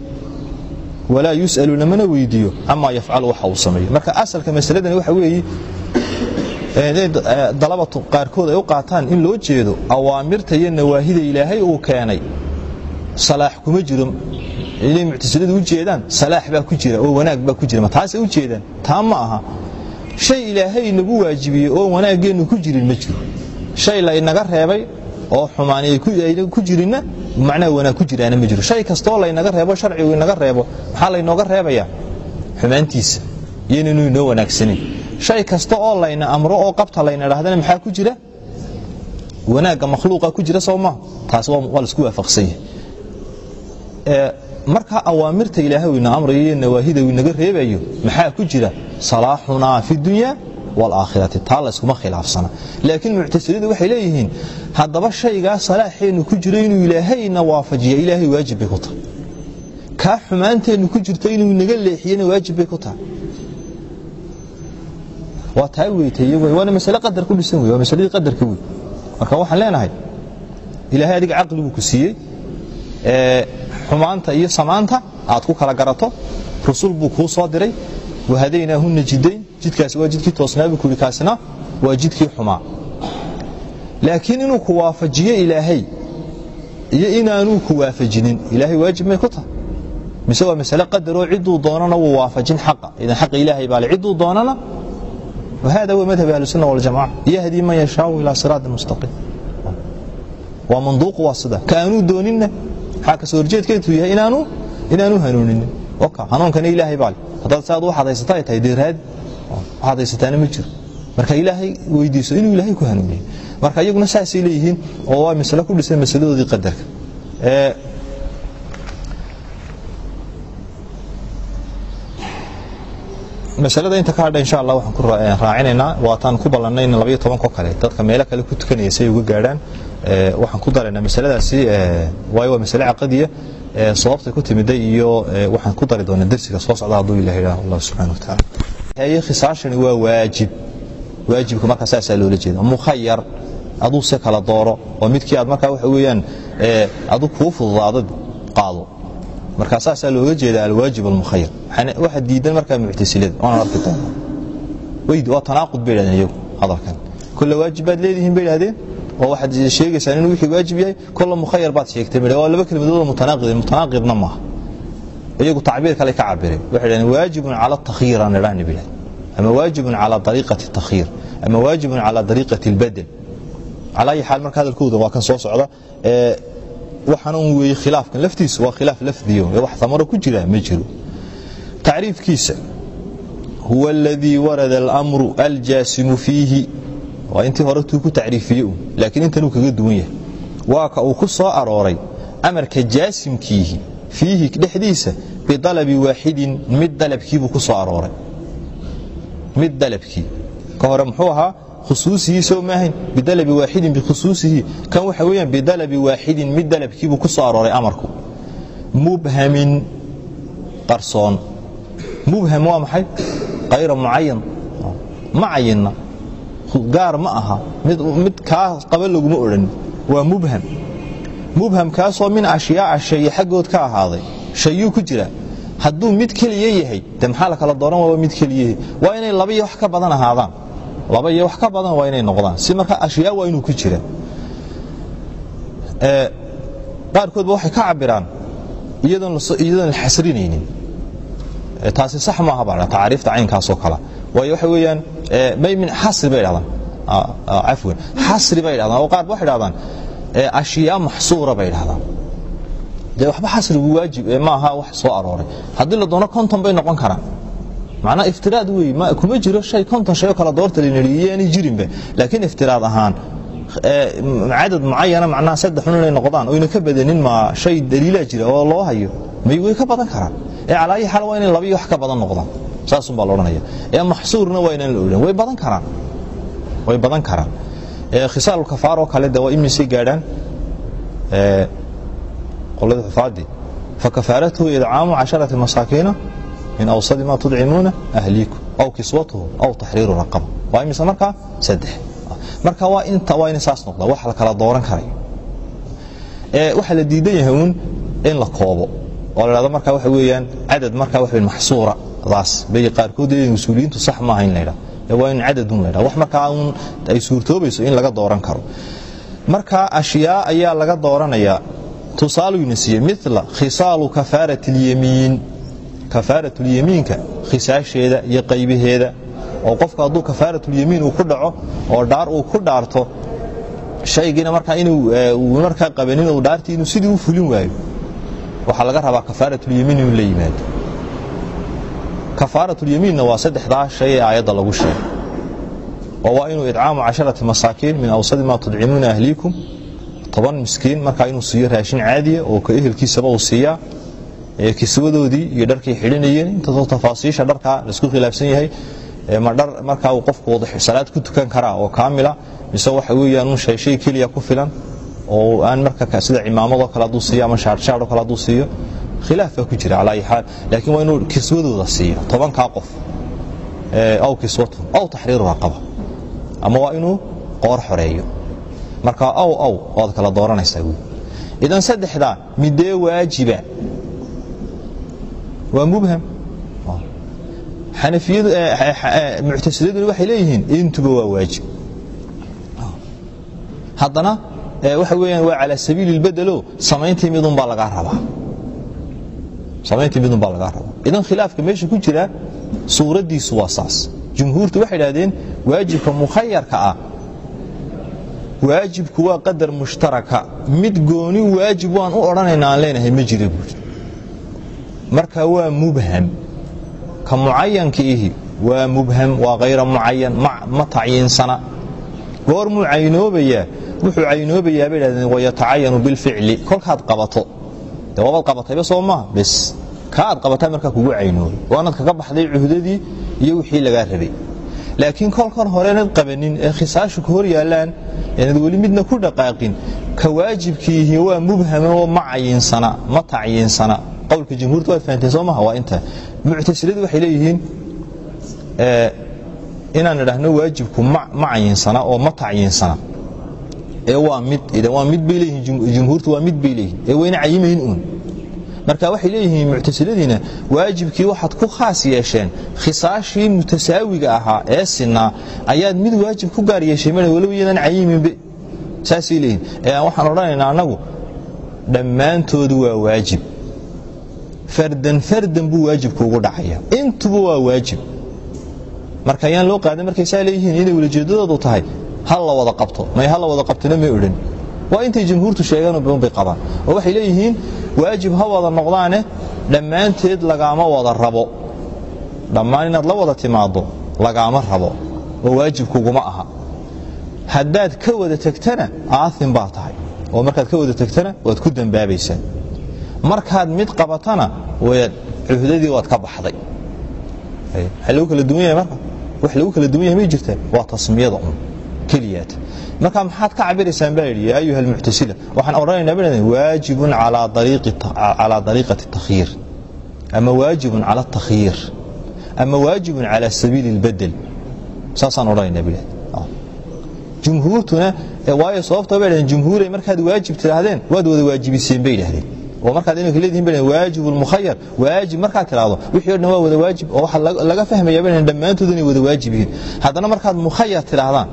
Speaker 2: Walaa yus'alu lamana weydiiyo camaa yafcalu waxa uu sameeyo. Marka asalka masaladani waxa weeye dalabatu qaarkood ay u qaataan in loo jeedo awaamirta iyo nawaahida ilaahay uu keenay. Salaax kuma jiro inay muctasiladu u jeedaan salaax baa ku jira oo wanaag baa ku jira. Ma taasay u jeedaan? Taa ma aha shay ilaahay nagu waajibiyey oo wanaaggeennu ku jirin ma jiro. Shay laynaga reebay oo xumaan ayna ku jirinna macnaha wanaag ku jiraana ma jiro. Shay kastooo laynaga reebo sharcigu inaga reebo maxaa laynooga reebayaa? Xumaantiisa. Iyoynanu inoo wanaagsanin. Shay kasta oo layna amro oo qabta layna dhahdana maxaa ku jira? Wanaagga makhluuqa ku jira soo maa taas waa la isku waafaqsan yahay markaa awaamirta ilaahay uu ina amrayo iyo nawaahida uu inaga reebayo maxaa ku jira? Salaaxunaa fi dunya waalaakhirati taa layskuma khilaafsana. Laakiin muctasiladu waxay leeyihiin haddaba shaygaa salaaxeennu ku jiro inuu ilaahayna waafajiya ilaahay waajib bay ku tahay. Kaa xumaanteennu ku jirto inuu naga leexiyana waajib bay ku tahay. Waa taa weytay waana masale qadar ku dhisan wey waa masaladii qadarka wey marka waxaan leenahay ilaahay adiga caqliguu ku siiyey xumaanta iyo samaanta aad ku kala garato rusul buu kuu soo diray wahadaynaahunna jidayn jidkaasi waa jidkii toosnaabu kuhi kaasina waa jidkii xumaa laakiin inuu ku waafajiyo ilaahay iyo inaanuu ku waafajinin ilaahay waajib may ku tahay mise waa masale qadaroo ciduu doonana wuu waafajin xaqa idan xaqa ilaahay baale ciduu doonana وهذا هو مذهب أهل السنة والجماعة يهدي من يشاء إلى صراط مستقيم ومنطوق واسطة كانوا دوننا حاكا سورجيت waxaa ka soo horjeedkeedu yahay inaanu hanuuninin xanuunkana ilaahaybale haddaad saad u xadaysata ay tahay dee raadi xadaysataana ma jiro marka ilaahay weydiiso inuu ilaahay ku hanuuniyo marka iyaguna saasay leeyihiin oo waa masale ku dhisan masaladoodii qadarka masalada inta ka hadha insha allah waxaan ku raacinaynaa waataan ku ballanayn labayo tobanko kale dadka meelo kale ku tukanaya si ay uga gaadhaan waxaan ku daraynaa masaladaasi waayo waa masale caqadiya sababtay ku timiday iyo waxaan ku dari doonaa dersiga soo socda hadduu ilahi idhaah allah subxana wa tacaala haye khisaashani waa waajib. Waajibka markaa saasaa loola jeeda mukhayar aduu se kala dooro oo midkii aad markaa waxa weeyaan adu kuu fududaado qaado. Markaa saasaa looga jeeda alwaajib almukhayar waxa diidan markaa muctasilada oona arki doona waa tanaaqud bay dhahdeen iyagu hadalkan. Kolle waajib baad leedihiin bay dhahdeen oo waxaad sheegaysaan inuu wixii waajib yahay kolle mukhayar baad sheegtay bay waa laba kelmadood oo mutanaaqid mutanaaqidna maaha iyagu tacbiir kale ka cabireen waxay dhahdeen waajibun cala takhyiir aan idhaahni bay dhahdeen ama waajibun cala dariiqati takhyiir ama waajibun cala dariiqati albadel calaa ayi xaal marka hadalkooda waa kan soo socda waxaana un weeye khilaafkan laftiisu waa khilaaf lafdiyo ee wax tamaro ku jira ma jiro. Tacriifkiisa huwa aladii warada alamru aljaasimu fiihi waa intii hore tuu ku tacriifiye un laakiin intanuu kaga duwan yahay. Waa ka uu ku soo arooray amarka jaasimkiihi fiihi dhexdiisa bidalabi waaxidin mid dalabkiibuu ku soo arooray. Mid dalabkii. Ka hore muxuu ahaa khusuusihi soo maahayn bidalabi waaxidin bikhusuusihi. Kan waxa weeyaan bidalabi waaxidin mid dalabkiibuu ku soo arooray amarku. Mubhamin qarsoon. Mubham waa maxay? Kayra mucayan ma gaar ma aha. Mid kaa qaba laguma odhan. Waa mubham. Mubhamkaasoo min ashyaaca shaye xaggood ka ahaaday. Shayuu ku jira. Hadduu mid keliya yahay de maxaa la kala dooran waa mid keliyayahay waa inay laba iyo wax ka badan ahaadaan. Laba iyo wax ka badan waa inay noqdaan. Si marka ashyaa waa inuu ku jira. Qaarkoodba waxay ka cabiraan iyadoon la xasrinaynin. Taasi sax maaha baa tacaariifta caynkaasoo kale waayo waxa weeyaan may min xasri bay dhahdaan cafwan xasri bay dhahdaan oo qaar waxay dhahdaan ashyaa maxsuura bay dhahdaan dee waxba xasrigu waajib maaha wax soo arooray haddii la doono konton bay noqon karaan macnaa iftiraad wey kuma jiro shay konton shay oo kala doorta lanadhiiye aanay jirinba laakiin iftiraad ahaan cadad mucayana macnaha saddexun inay noqdaan oyna ka badanin ma shay daliilaa jira oo loo hayo. May way ka badan karaan ee calaa ayi xaal waa inay labiyo wax ka badan noqdaan saasun baa laodhanaya ee maxsuurna waa inaan la odhan way badan karaan. Way badan karaan. Khisaalu kafaaroo kale de imisay gaadhaan. Qolada xufaadii fakafaaratuhu idcaamu casharati masaakiina min awsadi ma tudcimuuna ahliikum. Aw kiswatuhum aw taxriiru raqaba. Waa imise markaa saddex. Marka waa inta waa inay saas noqdaa wax la kala dooran karay. Waxaa la diidan yahay uun in la koobo. Oo la dhahdo marka waxa weeyaan cadad marka waxa weyn maxsuura bay qaarkood leeyihiin usuuliyiintu sax maaha in la yidhaha. Waa in cadadun la yidhaha. Wax markaa uun ay suurtoobayso in laga dooran karo. Marka ashyaa ayaa laga dooranayaa tusaaluyna siiye mila khisaalu kafaarati اlyamiin kafaaratulyamiinka khisaasheeda iyo qaybaheeda oo qofka hadduu kafaaratulyamiin uu ku dhaco oo dhaar uu ku dhaarto shaygiina markaa inuu markaa qabanin dhaartii inuu sidii u fulin waayo waxaa laga rabaa kafaaratulyamiin inuu la yimaado kafaaratulyamiinna waa saddexdaa shay ee aayadda lagu sheegay. Oo waa inuu idcaamu casharati masaakiin min awsadi maa tudcimuuna ahliikum. Toban miskiin markaa inuu siiyo raashin caadiya oo ka ehelkiisaba uu siiyaa kiswadoodii iyo dharkay xidhinayeen. Intaasoo tafaasiisha dharkaa la isku khilaafsan yahay ma dhar markaa uu qofku salaad ku tukan karaa oo kaamila mise waxa weeyaan un shay shay keliya ku filan oo aan marka sida cimaamadoo kale hadduu siiyo ama shaarhshaaroo kale hadduu siiyo khilaaf baa ku jira calaa ayi xaal laakiin waa inuu kiswadooda siiyo tobankaa qof aw kiswatu aw taxriiru raqaba ama waa inuu qoor xoreeyo marka aw aw waad kala dooranaysaa wy idan saddexdaa midee waajiba waa mubham muctasiladuna waxay leeyihiin intuba waa waajib haddana waxa weyaan waa calaa sabiili lbedelo samayntii midunbaa lagaa rabaa samayntii midunbaa lagaa rabaa idan khilaafka meesha ku jira suuraddiisu waa saas. Jumhuurtu waxay idhahdeen waajibka mukhayarka ah waajibku waa qadar mushtaraka. Mid gooni waajib waan u odhanayna leenahay ma jira buuri marka waa mubham. Ka mucayankiihi waa mubham waa hayra mucayan ma tacyiinsana goor muu caynoobayaa wuxuu caynoobayaa bay dhahdeen wayatacayanu bilficli kolkaad qabato de waabaad qabatayba soo maaha bes ka aad qabataa markaa kugu caynoobay waanaad kaga baxday cuhdadii iyo wixii lagaa rabay. Laakiin kolkan horeenad qabanin ee khisaashu ka hor yaallaan eenad weli midna ku dhaqaaqin ka waajibkiihi waa mubhama oo ma cayinsana ma tacyiinsana. Qowlka jumhuurta waad fahanteen soo maha waa inta. Muctasiladu waxay leeyihiin inaan idhaahno waajibku ma cayinsana oo ma tacyiinsana waa mid waa mid bay leeyihiin jumhuurtu waa mid bay leeyihiin ee wayna cayimayn uun. Marka waxay leeyihiin muctasiladiina waajibkii waxaad ku khaas yeesheen khisaashii mutasaawiga ahaa ee sinaa ayaad mid waajib ku gaar yeeshay ma walow iyadan cayiminbe saasay leeyihiin ee waxaan odhanaynaa annagu dhammaantoodu waa waajib. Fardan fardan buu waajibku ugu dhacaya. Intuba waa waajib. Marka ayaan loo qaadan markaysaa leeyihiin inay walajeedadoodu tahay hal wada qabto. May hal wada qabtona may odhan waa intay jumhuurtu sheegeen bay qabaan. Oo waxay leeyihiin waajib ha wada noqdaane dhammaanteed lagaama wada rabo. Dhammaan inaad la wada timaaddo lagaama rabo. Oo waajibkuguma aha. Haddaad ka wada tegtana aaim baa tahay. Oo markaad ka wada tegtana waad ku dembaabaysaa markaad mid qabatana cuhdadii waad ka baxday. Waxa lagu kala duwan yahay marka? Wax lagu kala duwan yahay may jirtaa waa tasmiyada un keliyaad. Marka maxaad ka cabiraysaan baa yidhi yaa ayuha almuctasila waxaan odhanaynaa baa waajibun calaa dariiqati takhyiir. Ama waajibun cala atakhyiir ama waajibun cala sabiili اlbedel saasaan odhanaynaa bidhahd jumhuurtuna waayo sababta bay dhahdeen jumhuuray markaad waajib tidhaahdeen waad wada waajibiseen bay idhahdeen oo markaad iminka leedihin bay waajib lmukhayar waajib markaad tidhaahdo wixii o dhan waa wada waajib oo waxaa laga fahmaya bay dhammaantood inay wada waajib yihiin. Haddana markaad mukhayar tidhaahdaan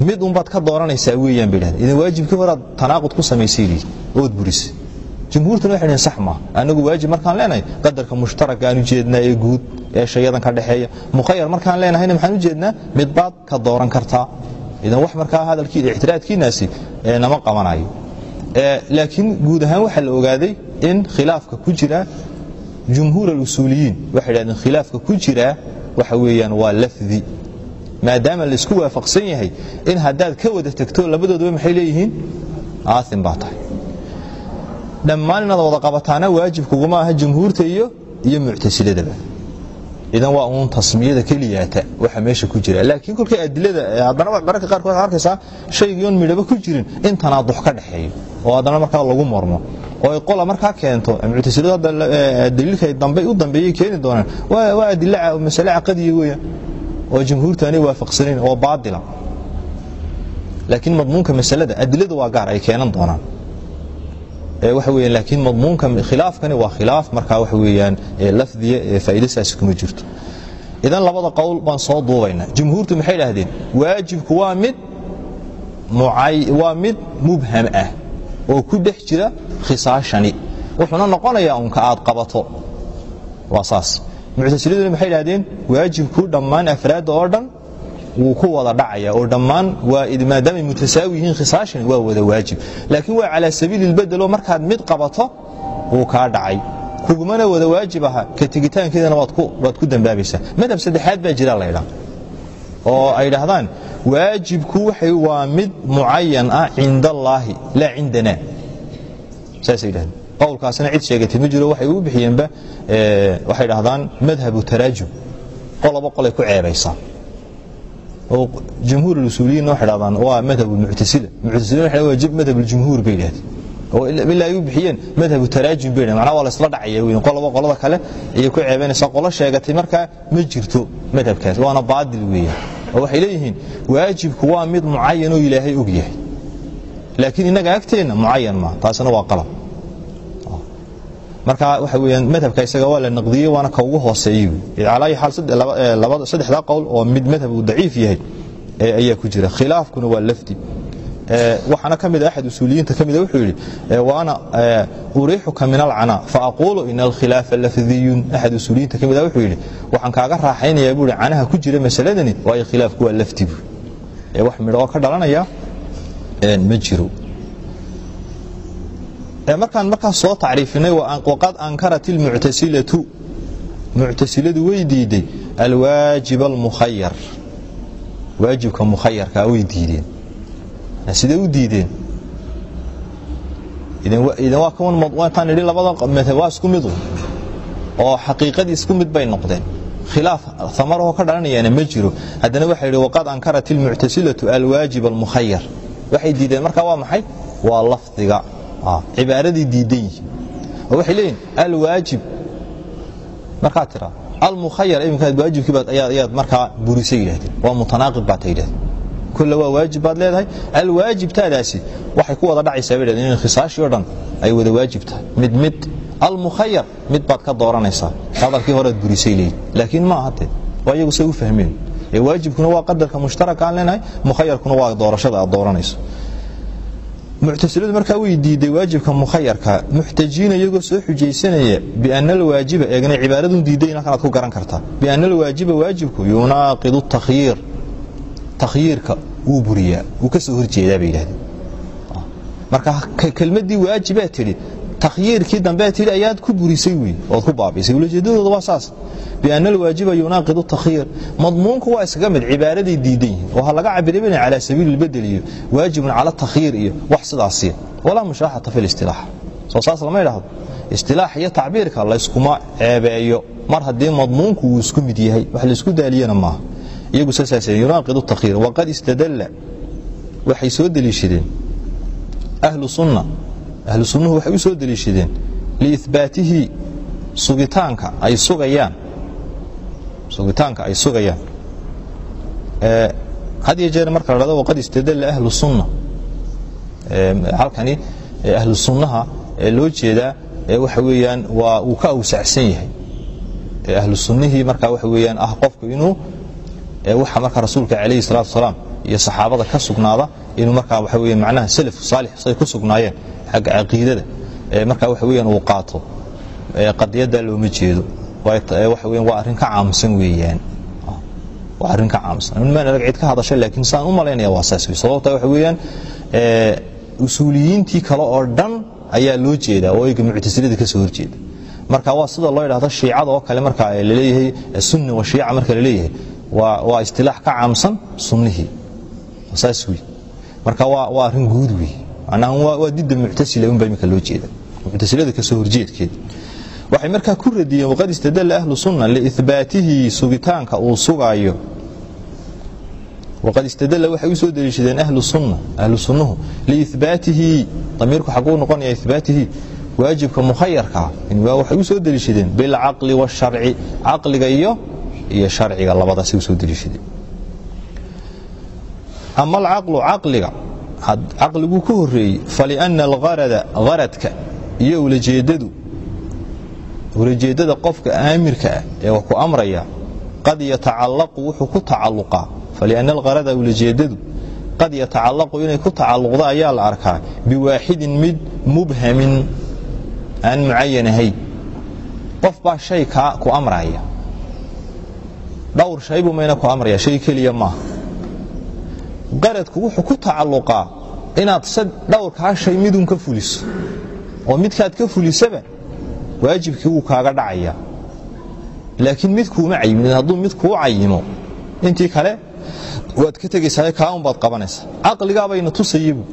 Speaker 2: mid unbaad ka dooranaysaa weeyaan bay dhahdeen idan waajibkii horaad tanaaqud ku samaysay lihi ood burise jumhuurtuna waxay dhaheen sax maaha annagu waajib markaan leenahay. Qadarka mushtaraka aan ujeednaa ee guud ee shayadan ka dhexeeya mukhayar markaan leenahayna maxaan ujeednaa mid baad ka dooran kartaa idan wax markaa hadalkii ictiraadkiinaasi nama qabanayo. Laakiin guud ahaan waxaa la ogaaday in khilaafka ku jira jumhuur alusuuliyiin. Waxay dhahdeen khilaafka ku jira waxa weeyaan waa lafdi maadaama la isku waafaqsan yahay in haddaad ka wada tegto labadoodaba maxay leeyihiin? Aaim baa tahay. Dhammaan inaad wada qabataana waajibkuguma aha jumhuurta iyo iyo muctasiladaba idan waa uun tasmiyada keliyaata waxa meesha ku jira. Laakiin kolkay adilada haddana mararka qaarkood waxaad arkaysaa shaygiion midhaba ku jirin in tanaadux ka dhexeeyo oo haddana markaa lagu mormo. Oo ay qola markaa keento muctasiladu hadda daliilka dambe u dambeeyay keeni doonaan. Waa adila masale caqadiya weeyaan oo jumhuurta aanay waafaqsanayn oo baadila. Laakiin madmuunka masalada adilada waa gaar ay keenan doonaan. Waxa weeyaan laakiin madmuunka khilaafkani waa khilaaf markaa waxa weeyaan lafdiya faa'iidasaasi kuma jirto. Idan labada qowl baan soo duubaynaa. Jumhuurtu maxay idhaahdeen? Waajibku waa mid waa mid mubham ah oo ku dhex jira khisaashani. Wuxuuna noqonayaa unka aad qabato. Waa saas muctasiladuna maxay idhahdeen waajibku dhammaan afraadda oo dhan wuu ku wada dhacaya. Oo dhammaan maadaamay mutasaawi yihiin khisaashani waa wada waajib. Laakiin waa calaa sabiili lbedelo markaad mid qabato wuu kaa dhacay. Kugumana wada waajib aha ka tegitaankeedana waad ku dambaabaysaa madhab saddexaad baa jira laydhaa oo ay dhahdaan waajibku waa mid mucayan ah cinda allaahi laa cindana saasay dhahdeen qowlkaasna cid sheegatay ma jiro waxay u bixiyeenba waxay dhahdaan madhabu taraajum. Qoloba qolay ku ceebaysaa oo jamhuur usuuliyiin waxay dhahdaan waa madhab muctasila waxay waa madhab jumhuur bay yidhahdeen oo ilaa ay u bixiyeen madhabu taraajum bay yidhahdeen macnaha waa la dhacaya weyn qoloba qolada kale ayay ku ceebaynaysaa. Qolo sheegatay markaa ma jirto madhabkaas waana baadil weeyaan oo waxay leeyihiin waajibku waa mid mucayan oo ilaahay og yahay. Laakiin innaga agteenna mucayan maa taasina waa qalab marka waxa weyaan madhabka isaga waa la naqdiyey waana ka ugu hooseeyey calaa ayi xaal saddexdaa qowl oo mid madhab uu daciif yahay ayaa ku jira. Khilaafkuna waa lafdi. Waxaana ka mid a axad usuuliyiinta ka mida wuxuu yidhi waana uriixuka min alcanaa faaqulu ina alkhilaafa lafdiyun. Axad usuuliyiinta ka mid a wuxuu yidhi waxaan kaaga raaxaynayaa buuri canaha ku jira masaladani waayo khilaafku waa lafdi bu wax midho oo ka dhalanaya ma jiro markaan markaas soo tacriifinay waqad ankarat ilmuctasilatu muctasiladu way diiday alwaajib almukhayar waajibka mukhayarkaa way diideen. Sidee u diideen? Waa isku midu oo xaqiiqadii isku mid bay noqdeen. Khilaaf amarahoo ka dhalanayaana ma jiro. Haddana waxa yidhi waqad ankarat ilmuctasilatu alwaajib almukhayar waxay diideen markaa waa maxay? Waa lafdiga cibaaradii diidan yihiin. Oo waxay leeyihiin alwaajib. Markaad tiraa almukhayar iminkaad waajibkiibaad ayaad markaa burisay yidhahdeen. Waa mutanaaqid baad ta yidhahdeen. Kulle waa waajib baad leedahay. Alwaajibtaadaasi waxay ku wada dhacaysaa bay dhahdeen in khisaashii o dhan ay wada waajib tahay. Mid mid almukhayar mid baad ka dooranaysaa. Hadalkii horead burisay leeyihiin laakiin ma ahate waa iyagu say u fahmeen. Ee waajibkuna waa qadarka mushtaraka aan leenahay mukhayarkuna waa doorashada aad dooranayso muctasiladu markaa way diiday waajibka mukhayarka muxtajiina iyagoo soo xujaysanaya biana alwaajiba eegnay cibaaradun diiday halkan aad ku garan kartaa biana alwaajiba waajibku yunaaqidu takhyiir takhyiirka wuu buriyaa wuu ka soo horjeedaa bay yidhahdeen. Marka kelmaddii waajibaa tidhi takhyiirkii dambea tidhi ayaad ku burisay wey ood ku baabaysay ulajeedadooda waa saas biana alwaajiba yunaaqidu takhyiir madmuunku waa iskaga mid cibaaraday diidan yihiin oo ha laga cabiribana calaa sabiili lbedel iyo waajibun cala takhyiir iyo wax sidaasiya walaa mushaaxata fi listilaax soo saas lama idhaahdo istilaax iyo tacbiirka layskuma ceebeeyo mar haddii madmuunku uu isku mid yahay wax laysku daaliyana maaha iyagu sasaas yunaaqidu takhyiir waqad istadalla waxay soo deliishadeen ahlu sunna ahlu sunnuhu waxay u soo deliishadeen liihbaatihi sugitaanka ay sugayaan. Sugitaanka ay sugayaan. Had iyo jeer marka la dhado waqad istadalla ahlu sunna. Halkani ahlu sunnaha loo jeedaa waxa weeyaan waa uu ka awsacsan yahay. Ahlu sunnihii marka waxa weeyaan ah qofku inuu waxa marka rasuulka calayhi salaatu wasalaam iyo saxaabada ka sugnaada inuu markaa weeyaan macnaha salaf saalix say ku sugnaayeen xagga caqiidada marka waxa weeyaan uu qaato qadiyadda looma jeedo. Waxa weeyaan waa arrin ka caamsan weeyaan. Waa arrin ka caamsan. Maan arag cid ka hadashay laakiin saan u malaynaya waa saas wey sababta waxa weeyaan usuuliyiintii kale oo dhan ayaa loo jeedaa oo eyga muctasilada ka soo horjeeda. Marka waa sida loo yidhahdo shiicada oo kale marka la leeyahay sunni wa shiica marka la leeyahay waa istilaax ka caamsan sunnihii saas wey marka waa arrin guud wey waa didda muctasila unbaa imika loo jeeda. Muctasilada ka soo horjeedkeeda waxay markaa ku radiyeen waqad istadalla ahlu sunna liihbaatihi sugitaanka uu sugaayo. Waqad istadalla waxay u soo ahlu sunna ahlu sunnuhu liihbaatihi damiirku xaguu noqonaya ihbaatihi waajibka mukhayarkaa waxay u soo bilcaqli waasharci caqliga iyo iyo sharciga labadaasay u soo ama alcaqlu caqliga caqliguu ka horeeyey faliana algarada garadka iyo ulajeedada qofka aamirka ah ee wax ku amraya qad yatacallaqu wuxuu ku tacalluqaa. Faliana algarada ulajeedadu qad yatacallaqu inay ku tacalluqda ayaa la arkaa. Biwaaxidin mid mubhamin aan mucayan ahayn. Qof baa shay ku amraya. Dhowr shaybu mayna ku amraya. Shay keliya maaha qaradku wuxuu ku tacalluqaa inaad dhowrkaa shay midun ka fuliso. Oo midkaad ka fulisaba waajibkii wuu kaaga dhacaya. Laakiin mid kuuma cayimin hadduu mid kuu cayimo intii kale waad ka tegaysaa kaaun baad qabanaysaa. Caqligaabayna tusayabu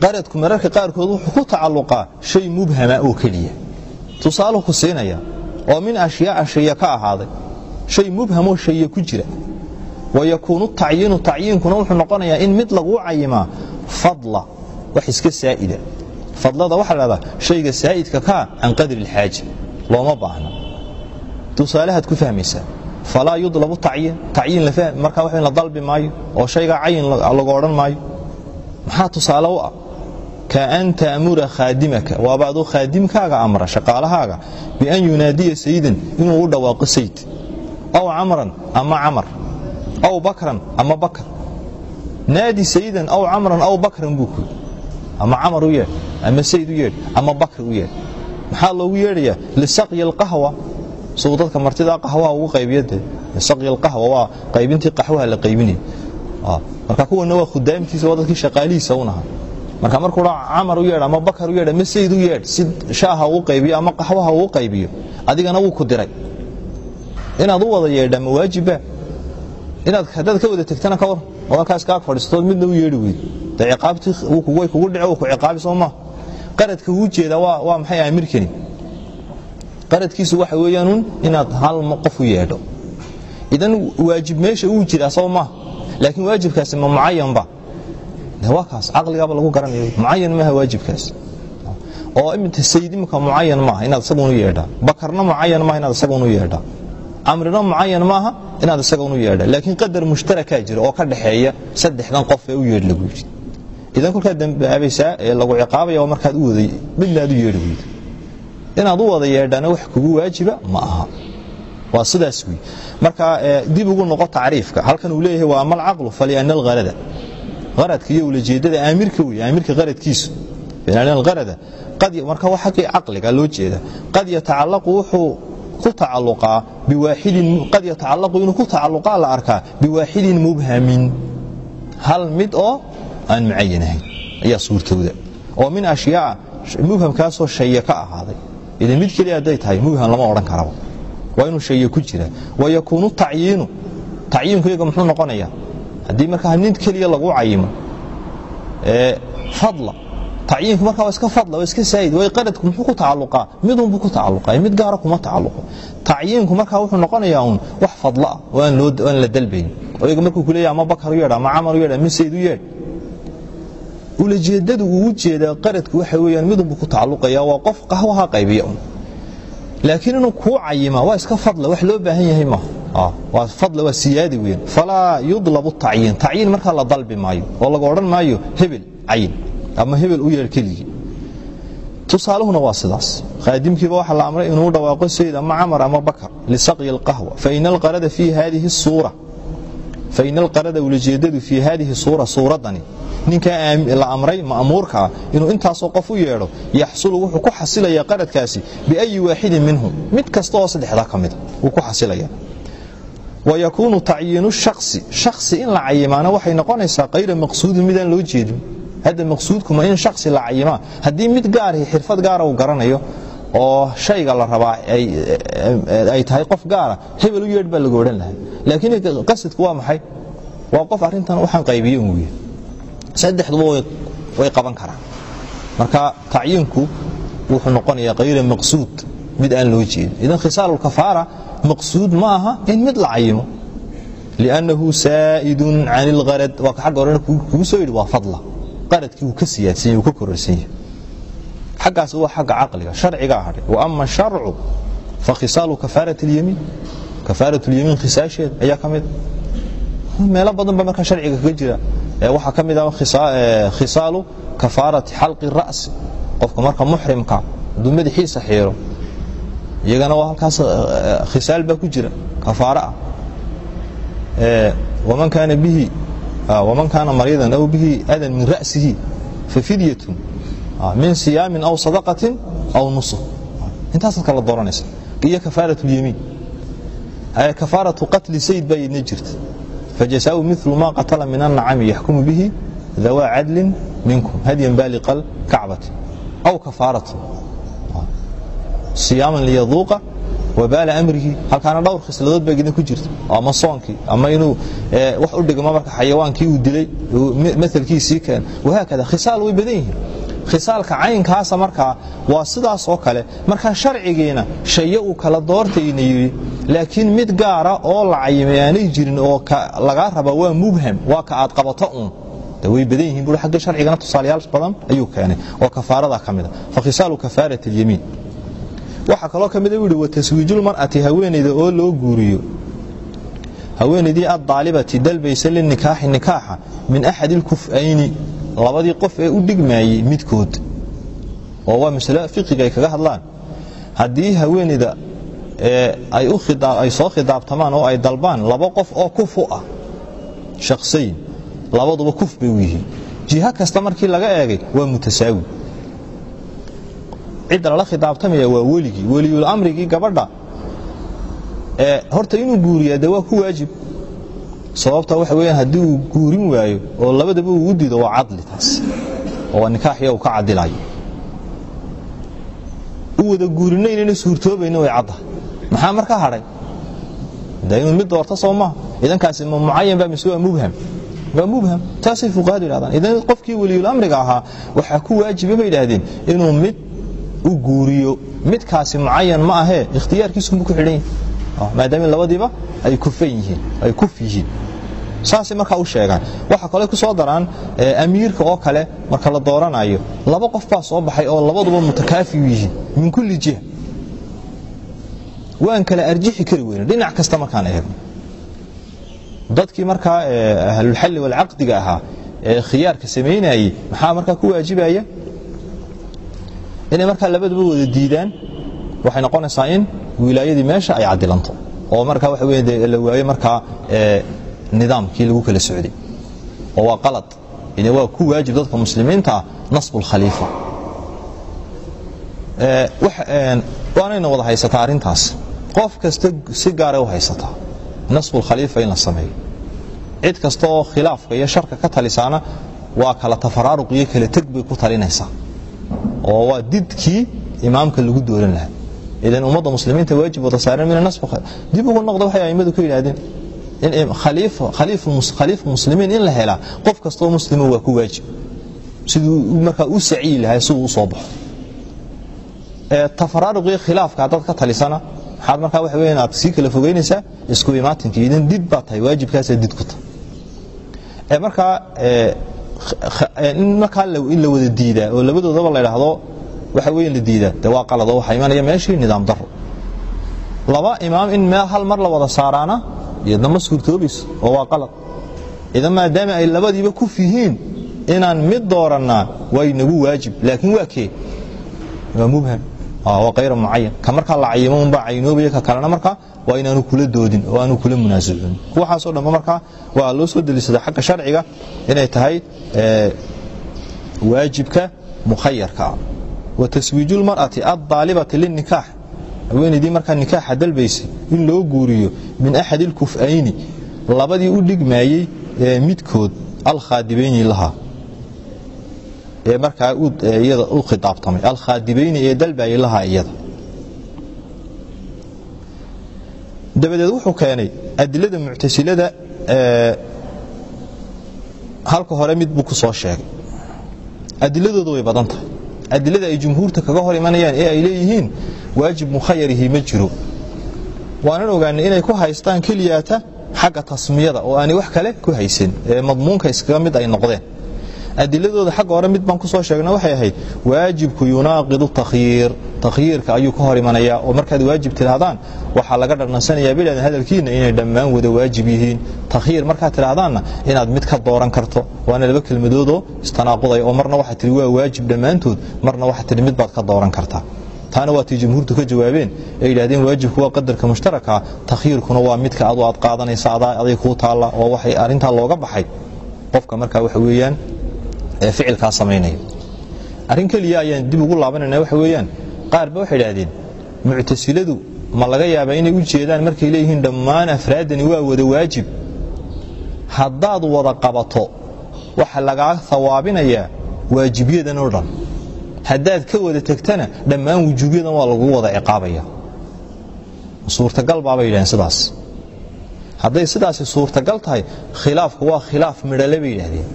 Speaker 2: qaradku mararka qaarkood wuxuu ku tacalluqaa shay mubhama oo keliya. Tusaaluhu ku siinaya oo min ashyaa ashaya ka ahaaday. Shay mubhamoo shaya ku jira wayakuunu tacyiinu tacyiinkuna wuxuu noqonayaa in mid laguu cayimaa fadla wax iska saa'ida fadlada waxaa la dhahdaa shayga saa'idka kaa can qadri ilxaaja looma baahna tusaalehaad ku fahmaysaa falaa yudlabu tacyiin tacyiin markaa wax la dalbi maayo oo shaygaa cayin lagu odhan maayo maxaa tusaale u ah ka an ta'mura khaadimaka waaba aduu khaadimkaaga amra shaqaalahaaga bian yunaadiya sayidan inuu u dhawaaqo sayid aw camran ama camar aw bakran ama bakr. Naadi sayidan aw camran aw bakran buu ku ama camar u yeedh ama sayid u yeedh ama bakr u yeedh. Maxaa loogu yeedhayaa? Lisaqyi alqahwa. Suu dadka martidaa qaxwaha ugu qaybiyade lisaqyi alqahwa waa qaybintii qaxwaha la qaybinaya marka kuwana waa khudaamtiisa waa dadkii shaqaalihiisa unaha marka markuu camar u yeedh ama bakar u yeedh ama sayid u yeedh si shaaha uu qaybiyo ama qaxwaha uu qaybiyo adigana wuu ku diray. Inaad u wada yeedha ma waajiba inaad haddaad ka wada tegtana ka war oo halkaas kaa fadhiistood midna u yeedhi weyd. Dee ciqaabtii way kugu dhici wuu ku ciqaabi soo maa qaradka uu jeeda waa maxay amirkani qaradkiisu waxa weeyaanuun inaad hal qof u yeedho. Idan waajib meesha uu jiraa soo maa laakiin waajibkaasi ma mucayanba waa kaas caqligaaba lagu garanaya mucayan maaha waajibkaas. Oo imita sayid imika mucayan maaha inaad isagun u yeedhaa. Bakarna mucayan maaha inaad isagun u yeedhaa camrina mucayan maaha inaad isagun u yeedha. Laakiin qadar mushtarakaa jira oo ka dhaxeeya saddexdan qof ee u yeedh lagu yidhi. Idan kolkaad dambaabaysaa ee lagu ciqaabaya markaad u waday midna aad u yeedhi weydo inaad u wada yeedhana wax kugu waajiba ma aha. Waa sidaas wey marka dib ugu noqo tacriifka. Halkan uu leeyahay waa amal caqlu faliana alharada aradka iyo ulajeedada aamirka wey aamirka qaradkiisu arada marka waa caqliga loo jeeda. Qad yatacalaqu wuxuu ku tacaluqaa biwaaxidin qad yatacalaqu inuu ku tacaluqaa la arkaa biwaaxidin mubhamin. Hal mid oo aan mucayan ahayn. Ayaa suurtooda. Oo min ashyaa mubhamkaasoo shaya ka ahaaday. Idan mid keliya hadday tahay mubham lama odhan karaba waa inuu shaya ku jira. Wayakuunu tacyiinu. Tacyiinku iyaga muxuu noqonayaa. Haddii markaa nin keliya lagu cayimo fadla tacyiinku markaa waa iska fadla waa iska saa'id way qaradku muxuu ku tacalluqaa? Midunbuu ku tacalluqaa mid gaara kuma tacalluqo. Tacyiinku markaa wuxuu noqonayaa uun wax fadla ah oo aan la dalbayn. Oo iyaga markuu ku leeyahay ama bakar u yeedh ama camar u yeedh ama sayd u yeedh. Ulajeedadu uu jeedaa qaradku waxa weeyaan midunbuu ku tacalluqaya waa qof qahwaha qaybiya un. Laakiin inuu kuu cayima waa iska fadla wax loo baahan yahay maaha waa fadla waa siyaadi weyn falaa yudlabu tacyiin tacyiin markaa la dalbi maayo oo laga odhan maayo hebel cayin ama hebel u yeedh keligii. Tusaaluhuna waa sidaas. Khaadimkiiba waxaa la amray inuu dhawaaqo sayid ama camar ama bakar lisaqyi alqahwa. Faina alqarada fii hadihi suura faina alqarada ulajeedadu fii hadihi suura suuraddani. Ninkaa la amray ma'muurka ah inuu intaasoo qof u yeedho yaxsulu wuxuu ku xasilaya qaradkaasi biayi waaxidin minhum. Mid kasta oo saddexdaa ka mida wuu ku xasilaya. Wayakuunu tacyiinu shaksi shaksi in la cayimaana waxay noqonaysaa kayra maqsuudin midaan loo jeedin hadda maqsuudkuma in shaksi la cayimaa haddii mid gaarhi xirfad gaara uu garanayo oo shayga la rabaa ay tahay qof gaara hebel u yeedh baa lagu odhan lahay laakiin qasadku waa maxay? Waa qof arrintan waxaan qaybiye weye saddexduba way qaban karaan. Marka tacyiinku wuxuu noqonayaa kayra maqsuud mid aan loo jeedin. Idan khisaalulkafaara maqsuud ma aha in mid la cayimo. Liannahu saa'idun can ilgarad waa ka xagga horena kugu soo yidhi waa fadla qaradkii wuu ka siyaadsan yahy wuu ka kororsan yahay xaggaas waa xagga caqliga sharcigaa hadhay wa ama sharcu fa khisaalu kafaarat اlyamiin kafaarat اlyamiin khisaasheed ayaa ka mid. Meelo badan ba markaa sharciga kaga jira. Waxaa ka mid ah khisaalu kafaarati xalqi ra'si. Qofka marka muxrimka hadduu madaxiisa xiiro iyagana waa halkaas khisaal baa ku jira kafaara. Ah waman kaana bihi waman kaana mariidan aw bihi adan min ra'sihi fafidyatun min siyaamin aw sadaqatin aw nusuk intaasaad kala dooranaysa iyo kafaarat اlyamiin kafaaratu qatli sayd baa yidna jirta فجزاء مثل ما قتل من النعم يحكم به ذوى عدل منكم هديا بالغ الكعبة أو كفارة صياما ليذوق wabaala amrihii halkaana dhowr khisladood baa idin ku jirta. Ama soonkii ama inuu wax u dhigmo marka xayawaankii uu dilay maalkiisii keen. Wahaakada khisaal way badan yihiin. Khisaalka caynkaasa markaa waa sidaas oo kale. Markaa sharcigiina shaye uu kala doortayna yidhi laakiin mid gaara oo la cayimay jirin oo lagaa raba waa mubham waa ka aad qabato uun. Way badan yihiin bu agga sharcigana tusaalayaal badan ayuu keenay. Oo kafaarada ka mida fakhisaalu kafaarati اlyamiin waxaa kaloo ka mida u yihi wataswiijulmar'ati haweenayda oo loo guuriyo. Haweenaydii addaalibati dalbaysa linikaaxi nikaaxa min axad ilkuf'ayni labadii qof ee u dhigmaayey midkood. Oo waa masalo fiqiga ay kaga hadlaan. Haddii haweenayda ay soo khidaabtamaan oo ay dalbaan laba qof oo kufu ah shakhsayn labaduba kuf bay u yihiin. Jiho kasta markii laga eegay waa mutasaawi cidda lala khidaabtamaya waa weligii weliyul amrigii gabadha. Horta inuu guuriyaa de waa ku waajib. Sababta waxa weyaan haddii uu guurin waayo oo labadaba uu u diido waa cadli taas. Oo waa nikaaxiya uu ka cadilayo u wada guurinaynana suurtoobayna way cadda. Maxaa markaa hadhay de inuu mid doorto soo maaha idankaasi ma mucayan ba mise waa mubham? Waa mubham. Taasay fuqahadu yidhahdaan idan qofkii weliyul ahaa waxaa ku waajiba bay idhaahdeen inuu mid u guuriyo. Midkaasi mucayan ma ahee ikhtiyaarkiisunbu ku xidhan yahi maadaama labadiiba ay kufan yihiin ay kuf yihiin. Saasay markaa u sheegaan. Waxaa kale ku soo daraan amiirka oo kale marka la dooranayo. Laba qof baa soo baxay oo labaduba mutakaafiyu yihiin min kulli jiha. Waan kala arjixi kari weyne dhinac kasta markaan eegno dadkii markaa ahlulxalli walcaqdiga ahaa ee khiyaarka samaynayey maxaa markaa ku waajibaya inay markaa labaduba wada diidaan waxay noqonaysaa in wilaayadii meesha ay cadilanto oo de la waayo markaa nidaamkii lagu kala socday. Oo waa qalad. Ine waa ku waajib dadka muslimiinta nasbu lkhaliifa waanayna wada haysataa arrintaas. Qof kasta si gaaray u haysataa nasbu lkhaliifa in la sameeyo. Cid kasta oo khilaafka iyo sharka ka talisaana waa kala tafaraaruq iyo kala teg bay ku talinaysaa oo waa didkii imaamka lagu dooran lahaa. Idan ummadda muslimiinta waajib wada saaran mina nasbu dib ugu noqda waxay aimadu ka yidhahdeen in khaliifu muslimiin in la helaa qof kastoo muslima waa ku waajib. Siduu markaa u saciyi lahaa siduu u baxo. Tafaraaruqii khilaafka haddaad ka talisana maxaad markaa waxa weya aad sii kala fogeynaysaa isku imaatinka idan did baa tahay waajibkaasaa did ku tahay. Markaa in la wada diidaa oo labadoodaba la idhaahdo waxa weyn la diidaa de waa qalado waxaa imanaya meeshii nidaam daro laba imaam in meel hal mar la wada saaraana iyadna ma suurtoobayso oo waa qalad. Idan maadaama ay labadiiba kuf yihiin inaan mid doorannaa way nagu waajib. Laakiin waa kee? Waa mubham. Waa kayra mucayan ka markaa la cayimo unbaa caynoobaya ka kalena markaa waa inaanu kula doodin oo aanu kula munaasacoonin waxaasoo dhanba markaa waa loo soo deliisada xagga sharciga inay tahay waajibka mukhayarka ah wa taswiiju lmar'ati addaalibati linikaax haweenaydii markaa nikaaxa dalbaysay in loo guuriyo min axad ilkuf'ayni labadii u dhigmaayey midkood alkhaadibayni lahaa. Ee markaa iyada u khidaabtamay alkhaadibayni ee dalbayay lahaa iyada dabadeed wuxuu keenay adilada muctasilada halka hore mid buu ku soo sheegay. Adiladooda way badan tahay. Adilada ay jumhuurta kaga hor imanayaan ee ay leeyihiin waajib mukhayarihi ma jiro. Waanan ogaanay inay ku haystaan keliyaata xagga tasmiyada oo aanay wax kale ku haysan ee madmuunka iskaga mid ay noqdeen adiladooda xagga hore mid baan ku soo sheegna waxay ahayd waajibku yunaaqidu takhyiir takhyiirka ayuu ka hor imanayaa oo markaad waajib tidhaahdaan waxaa laga dharnansanayaa biladan hadalkiina inay dhammaan wada waajib yihiin. Takhyiir markaad tidhaahdaanna inaad mid ka dooran karto. Waana laba kelmadoodoo istanaaquday oo marna waxaa tihi waa waajib dhammaantood. Marna waxaa tihi mid baad ka dooran kartaa. Taana waa tii jumhuurtu ka jawaabeen ee yidhahdeen waajibku waa qadarka mushtaraka takhyiirkuna waa midka adu aad qaadanaysa aday kuu taalla oo waxay arrintaa looga baxay. Qofka markaa waxa weeyaan ee ficilkaa samaynaya arrin keliya ayaan dib ugu laabanayna waxa weeyaan qaar ba waxay idhahdeen muctasiladu ma laga yaabaa inay u jeedaan markay leeyihiin dhammaan afraaddani waa wada waajib. Haddaad wada qabato waxa lagaa hawaabinayaa waajibyadan oo dhan. Haddaad ka wada tegtana dhammaan wujuubyadan waa lagu wada ciqaabaya. Suurtagal baabay yidhahdeen sidaas. Hadday sidaasi suurtagal tahay khilaafku waa khilaaf midhale bay yidhahdeen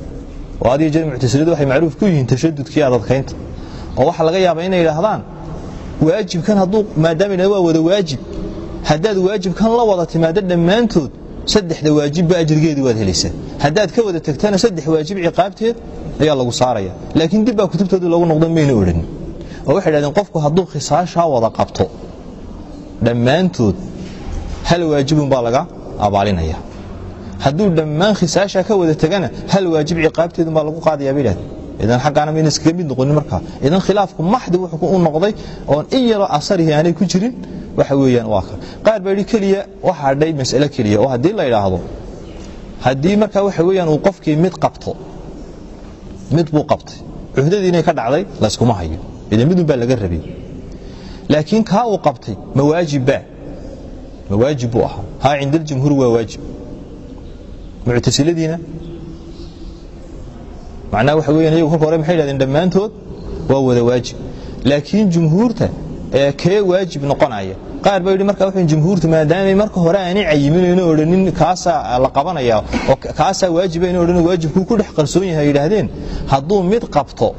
Speaker 2: oo adiga jeer muctasiladu macruuf ku yihiin tashadudkii adadkaynta oo waxaa laga yaabaa inay idhaahdaan waajibkan hadduu maadaama yidhahdo waa wada waajib haddaad waajibkan la wada timaado dhammaantood saddexda waajibba ajrigeedii waad helaysaa. haddaad ka wada tagtana saddex waajib ciqaabteed ayaa lagu saaraya. laakiin dib baa kutubtoodii loogu noqdo mayna odhan. oo waxay dhahdeen qofku hadduu khisaashaa wada qabto dhammaantood hal waajibun baa laga abaalinaya hadduu dhammaan khisaashaa ka wada tegana hal waajib ciqaabteedun baa lagu qaadayaa bay dhahdeen idan xaggaana mayna iskaga mid noqonin markaa. Idan khilaafku maxdi wuxuu u noqday oon in yaroo asarihi aanay ku jirin waxa weeyaan waa ka. Qaar baa yidhi keliya waxa hadhay mas'ale keliya. Oo haddii la idhaahdo haddii markaa waxa weeyaan uu qofkii mid qabto mid buu qabtay cuhdadii inay ka dhacday layskuma hayo. Idan midun baa laga rabay. Laakiin kaa uu qabtay ma waajibbaa ma buu ahaa. Haa cinda aljumhuur waa waajib muctasiladiina macnaha waxa weeyaan iyagu kolka hore maxay yidhahdeen dhammaantood waa wada waajib. Laakiin jumhuurta ee kee waajib noqonaya? Qaar baa yidhi marka wuxuu jumhuurtu maadaamay marka hore aanay cayiminayno odhanin kaasaa la qabanaya oo kaasaa waajiba inay odhan waajibkuu ku dhex qarsoon yahay yidhaahdeen. Hadduu mid qabto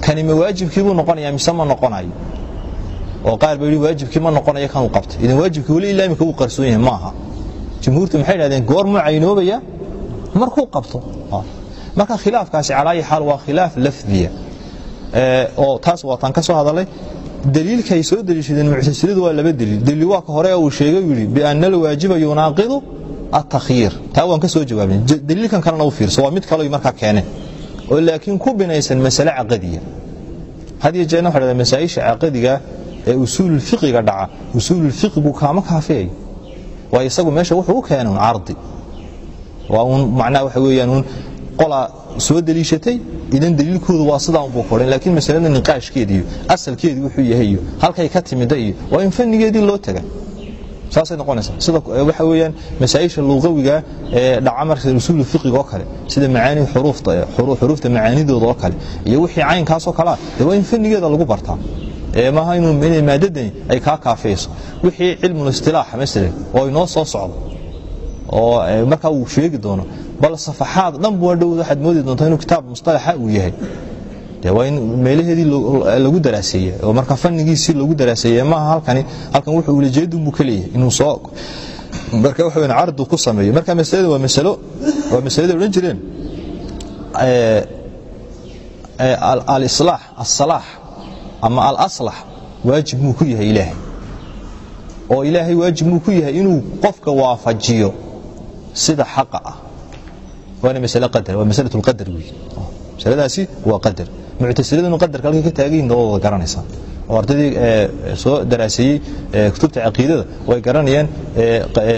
Speaker 2: kani ma waajibkii buu noqonaya mise ma noqonayo? Oo qaar baa yidhi waajibkii ma noqonayo kanuu qabtay idan waajibkii weli ilaa imika wuu qarsoon yahay maaha jumhuurtu maxay yidhahdeen goormuu caynoobaya? Markuu qabto. Marka khilaafkaasi calaayi xaal waa khilaaf lafdiya. Oo taas waataan ka soo hadalay. Daliilka ay soo deliishadeen muctasiladu waa laba daliil. Daliil waa ka hore uu sheegay yidhi biana alwaajiba yunaaqidu atakyiir taa waan ka soo jawaabnay. Daliilkan kalena u fiirso waa mid kaleo markaa keeneen oo laakiin ku binaysan masale caqadiya. Had iyo jeerna waxa dhahdaa masaa'isha caqadiga ee usuululfiqiga dhaca usuululfiqigu kaama kaafiyay waa isagu meesha wuxuu u keenay un cardi. Waa uun macnaha waxa weeyaan uun qolaa soo deliishatay idan daliilkoodu waa sidaa unbuu koran laakiin masalada niqaashkeedi iyo asalkeedi wuxuu yahay iyo halkay ka timida iyo waa in fannigeedii loo taga saasay noqonaysaa. Sida waxa weeyaan masaa'isha luqawiga ee dhaca marka usuulu fiqiga oo kale sida macaani xuruufta macaanidooda oo kale iyo wixii caynkaasoo kalea dee waa in fannigeeda lagu bartaa maaha ay kaa kaafiyayso wixii cilmul istilaaxa masalan oo inoo soo socdo oo markaa uu sheegi doono bal safaxaad dhan bua dhow waxaad moodi doontaa inuu kitaab mustalaxa uu yahay. Waa in meelaheedii lagu daraaseeya oo marka fannigiisii lagu daraaseeya maaha halkani halkan wuxuu ulajeedun buu ka leeyahay inuu soo marka waxa weyn cardu ku sameeyo. Marka masalada waa masalo waa masalada odhan jireen alislaax asalaax ama alaslax waajib muu ku yahay ilaahay. oo ilaahay waajib muu ku yahay inuu qofka waafajiyo sida xaqa ah. waana masale qadar waa masalatu lqadar wey masaladaasi waa qadar. muctasiladuna qadarka halkay ka taagan yihiin wada garanaysaa. oo ardaydii soo daraaseeyey kutubta caqiidada way garanayaan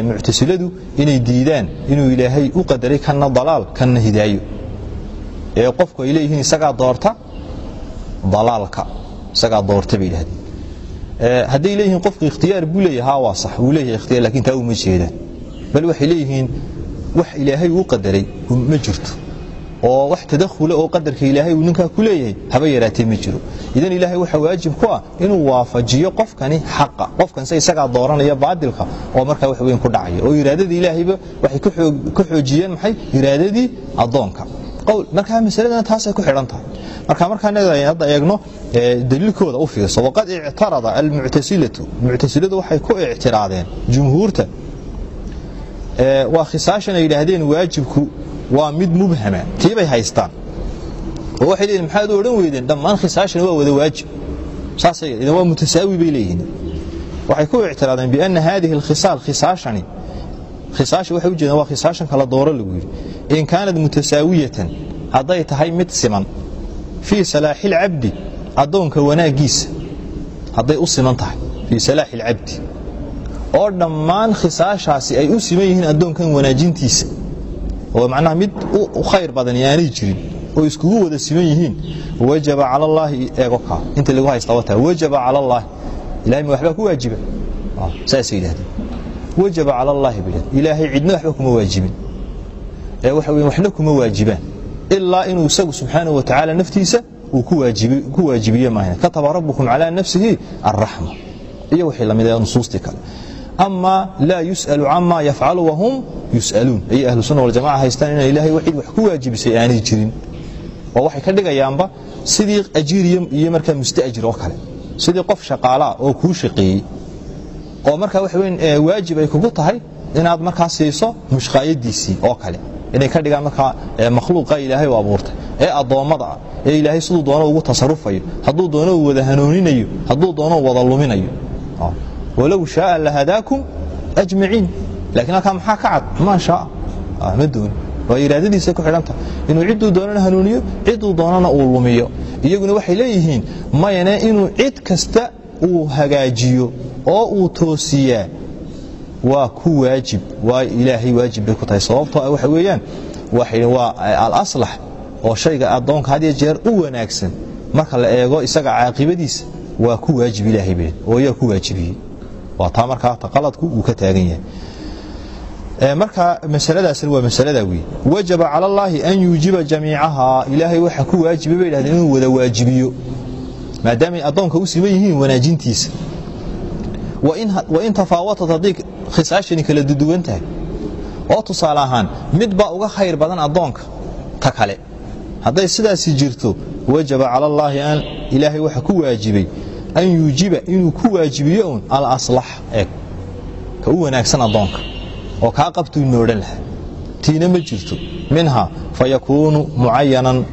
Speaker 2: muctasiladu inay diidaan inuu ilaahay u qadaray kanna dalaal kanna hidaayo. ee qofku ay leeyihiin isagaa doorta dalaalka isagaa doorta bay yidhahdeen. Hadday leeyihiin qofku ikhtiyaar buu leeyahay waa sax wuu leeyahay ikhtiyaar laakiin taa uma jeedaan. Bal waxay leeyihiin wax ilaahay uu qadaray ma jirto. Oo wax tadakhula oo qadarka ilaahay uu ninkaa ku leeyahay haba yaraatee ma jiro. Idan ilaahay waxaa waajib ku ah inuu waafajiyo qofkani xaqa qofkan se isagaa dooranaya baadilka oo markaa wax weyn ku dhacaya. Oo iraadadii ilaahayba waxay ka xoojiyeen maxay? Iraadadii addoonka qowl markaa masaladana taasay ku xidhan tahay. Marka markaan hadda eegno daliilkooda u fiirso waqad ictarada almuctasilatu muctasiladu waxay ku ictiraadeen jumhuurta. Waa khisaashan ay yidhaahdeen waajibku waa mid mubhama. Tiibay haystaan. Oo waxay leeyihiin maxaad u odhan weydeen? Dhammaan khisaashan waa wada waajib. Saasay idan waa mutasaawi bay leeyihiin. Waxay ku ictiraadeen bianna haadihi alkhisaal khisaashani khisaasha waxay u jeedaan waa khisaashan kala dooro lagu yidhi. In kaanad mutasaawiyatan hadday tahay mid siman. Fii salaaxi alcabdi addoonka wanaaggiisa. Hadday u siman tahay fii salaaxi alcabdi oo dhammaan khisaashaasi ay u siman yihiin addoonkan wanaajintiisa. Oo macnaha mid u khayr badan yaanay jirin oo iskugu wada siman yihiin. Wajaba cala allaahi eego kaa. Inta lagu haystaa wataa wajaba cala allaahi ilahay ma waxbaa ku waajiba. Saasay yidhahdeen wajaba cala allaahi yidhahdeen ilaahay cidna waxba kuma waajibin. Ee waxa weeye waxna kuma waajibaan. Ilaa inuu isagu subxaanahu wa tacaala naftiisa uu ku waajibiye maahan kataba rabbukum calaa nafsihi alraxma iyo wixii la mid ee nusuustii kale. Ama laa yus'alu cama yafcalu wahum yus'aluun ayay ahlu sunna waljamaca haystaan inaan ilahay cid wax ku waajibisay aanay jirin. Oo waxay ka dhigayaanba sidii ajiiriya iyo markaa musta'jir oo kale. Sidii qof shaqaalaa oo kuu shaqeeyey oo weyn waajib ay kugu tahay inaad markaa siiso mushqaayadiisii oo kale. Inay ka dhigaan markaa makhluuqa ilaahay u abuurtay ee addoommada ah ee ilaahay siduu doono ugu tasarufayo hadduu doono uu wada hanuuninayo hadduu doono uu wada luminayo. Walow shaaa lahadaakum ajmaciin. Lakiin halkaa maxaa ka cad? Maa shaa. Ma dooni. Waa iraadadiisa ku xidhanta inuu cidduu doonana hanuuniyo cidduu doonana uu lumiyo. Iyaguna waxay leeyihiin mayane inuu cid kasta uu hagaajiyo oo uu toosiyaa waa ku waajib waa ilaahay waajib bay ku tahay. Sababtoo ah waxa weeyaan waa alaslax oo shayga addoonka had iyo jeer u wanaagsan. Marka la eego isaga caaqibadiisa waa ku waajib ilaahay be oo yaa ku waajibiyey waa taa markaa qaladku uu ka taagan yahay. Marka masaladaasna waa masalada wey wajaba cala allaahi an yuujiba jamiicahaa. Ilaahay waxa ku waajiba bay dhahdeen inuu wada waajibiyo maadaamay addoonka u siman yihiin wanaajintiisa. Wain tafaawatat haddii khisaashani kala duduwan tahay. Oo tusaale ahaan mid baa uga khayr badan addoonka ta kale. Hadday sidaasi jirto wajaba cala allaahi an ilaahay waxa ku waajibay an yuujiba inuu ku waajibiyo un alaslax eeg ka u wanaagsan addoonka. Oo kaa qabtuu ina odhan lahaa. Tiina ma jirto. Minha fayakuunu mucayanan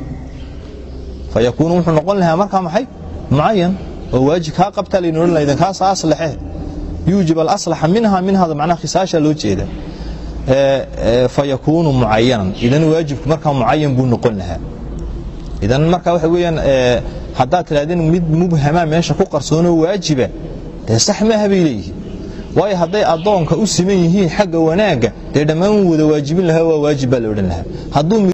Speaker 2: fayakuunu wuxuu noqon lahaa markaa maxay mucayan oo waajib kaa qabtaa layna odhan laha idan kaasa aslaxe yuujib alaslaxa minha minhada macnaha khisaasha loo jeeda. Fayakuunu mucayanan idan waajibku markaa mucayan buu noqon lahaa. Idan marka waxa weeyaan haddaad tidhahdeen mid mubhamaa meesha ku qarsoonoo waajiba dee sax maaha bay leeyihiin. Waayo hadday addoonka u siman yihiin xagga wanaagga dee dhammaan wada waajibin lahaa waa waajib baa la odhan lahaa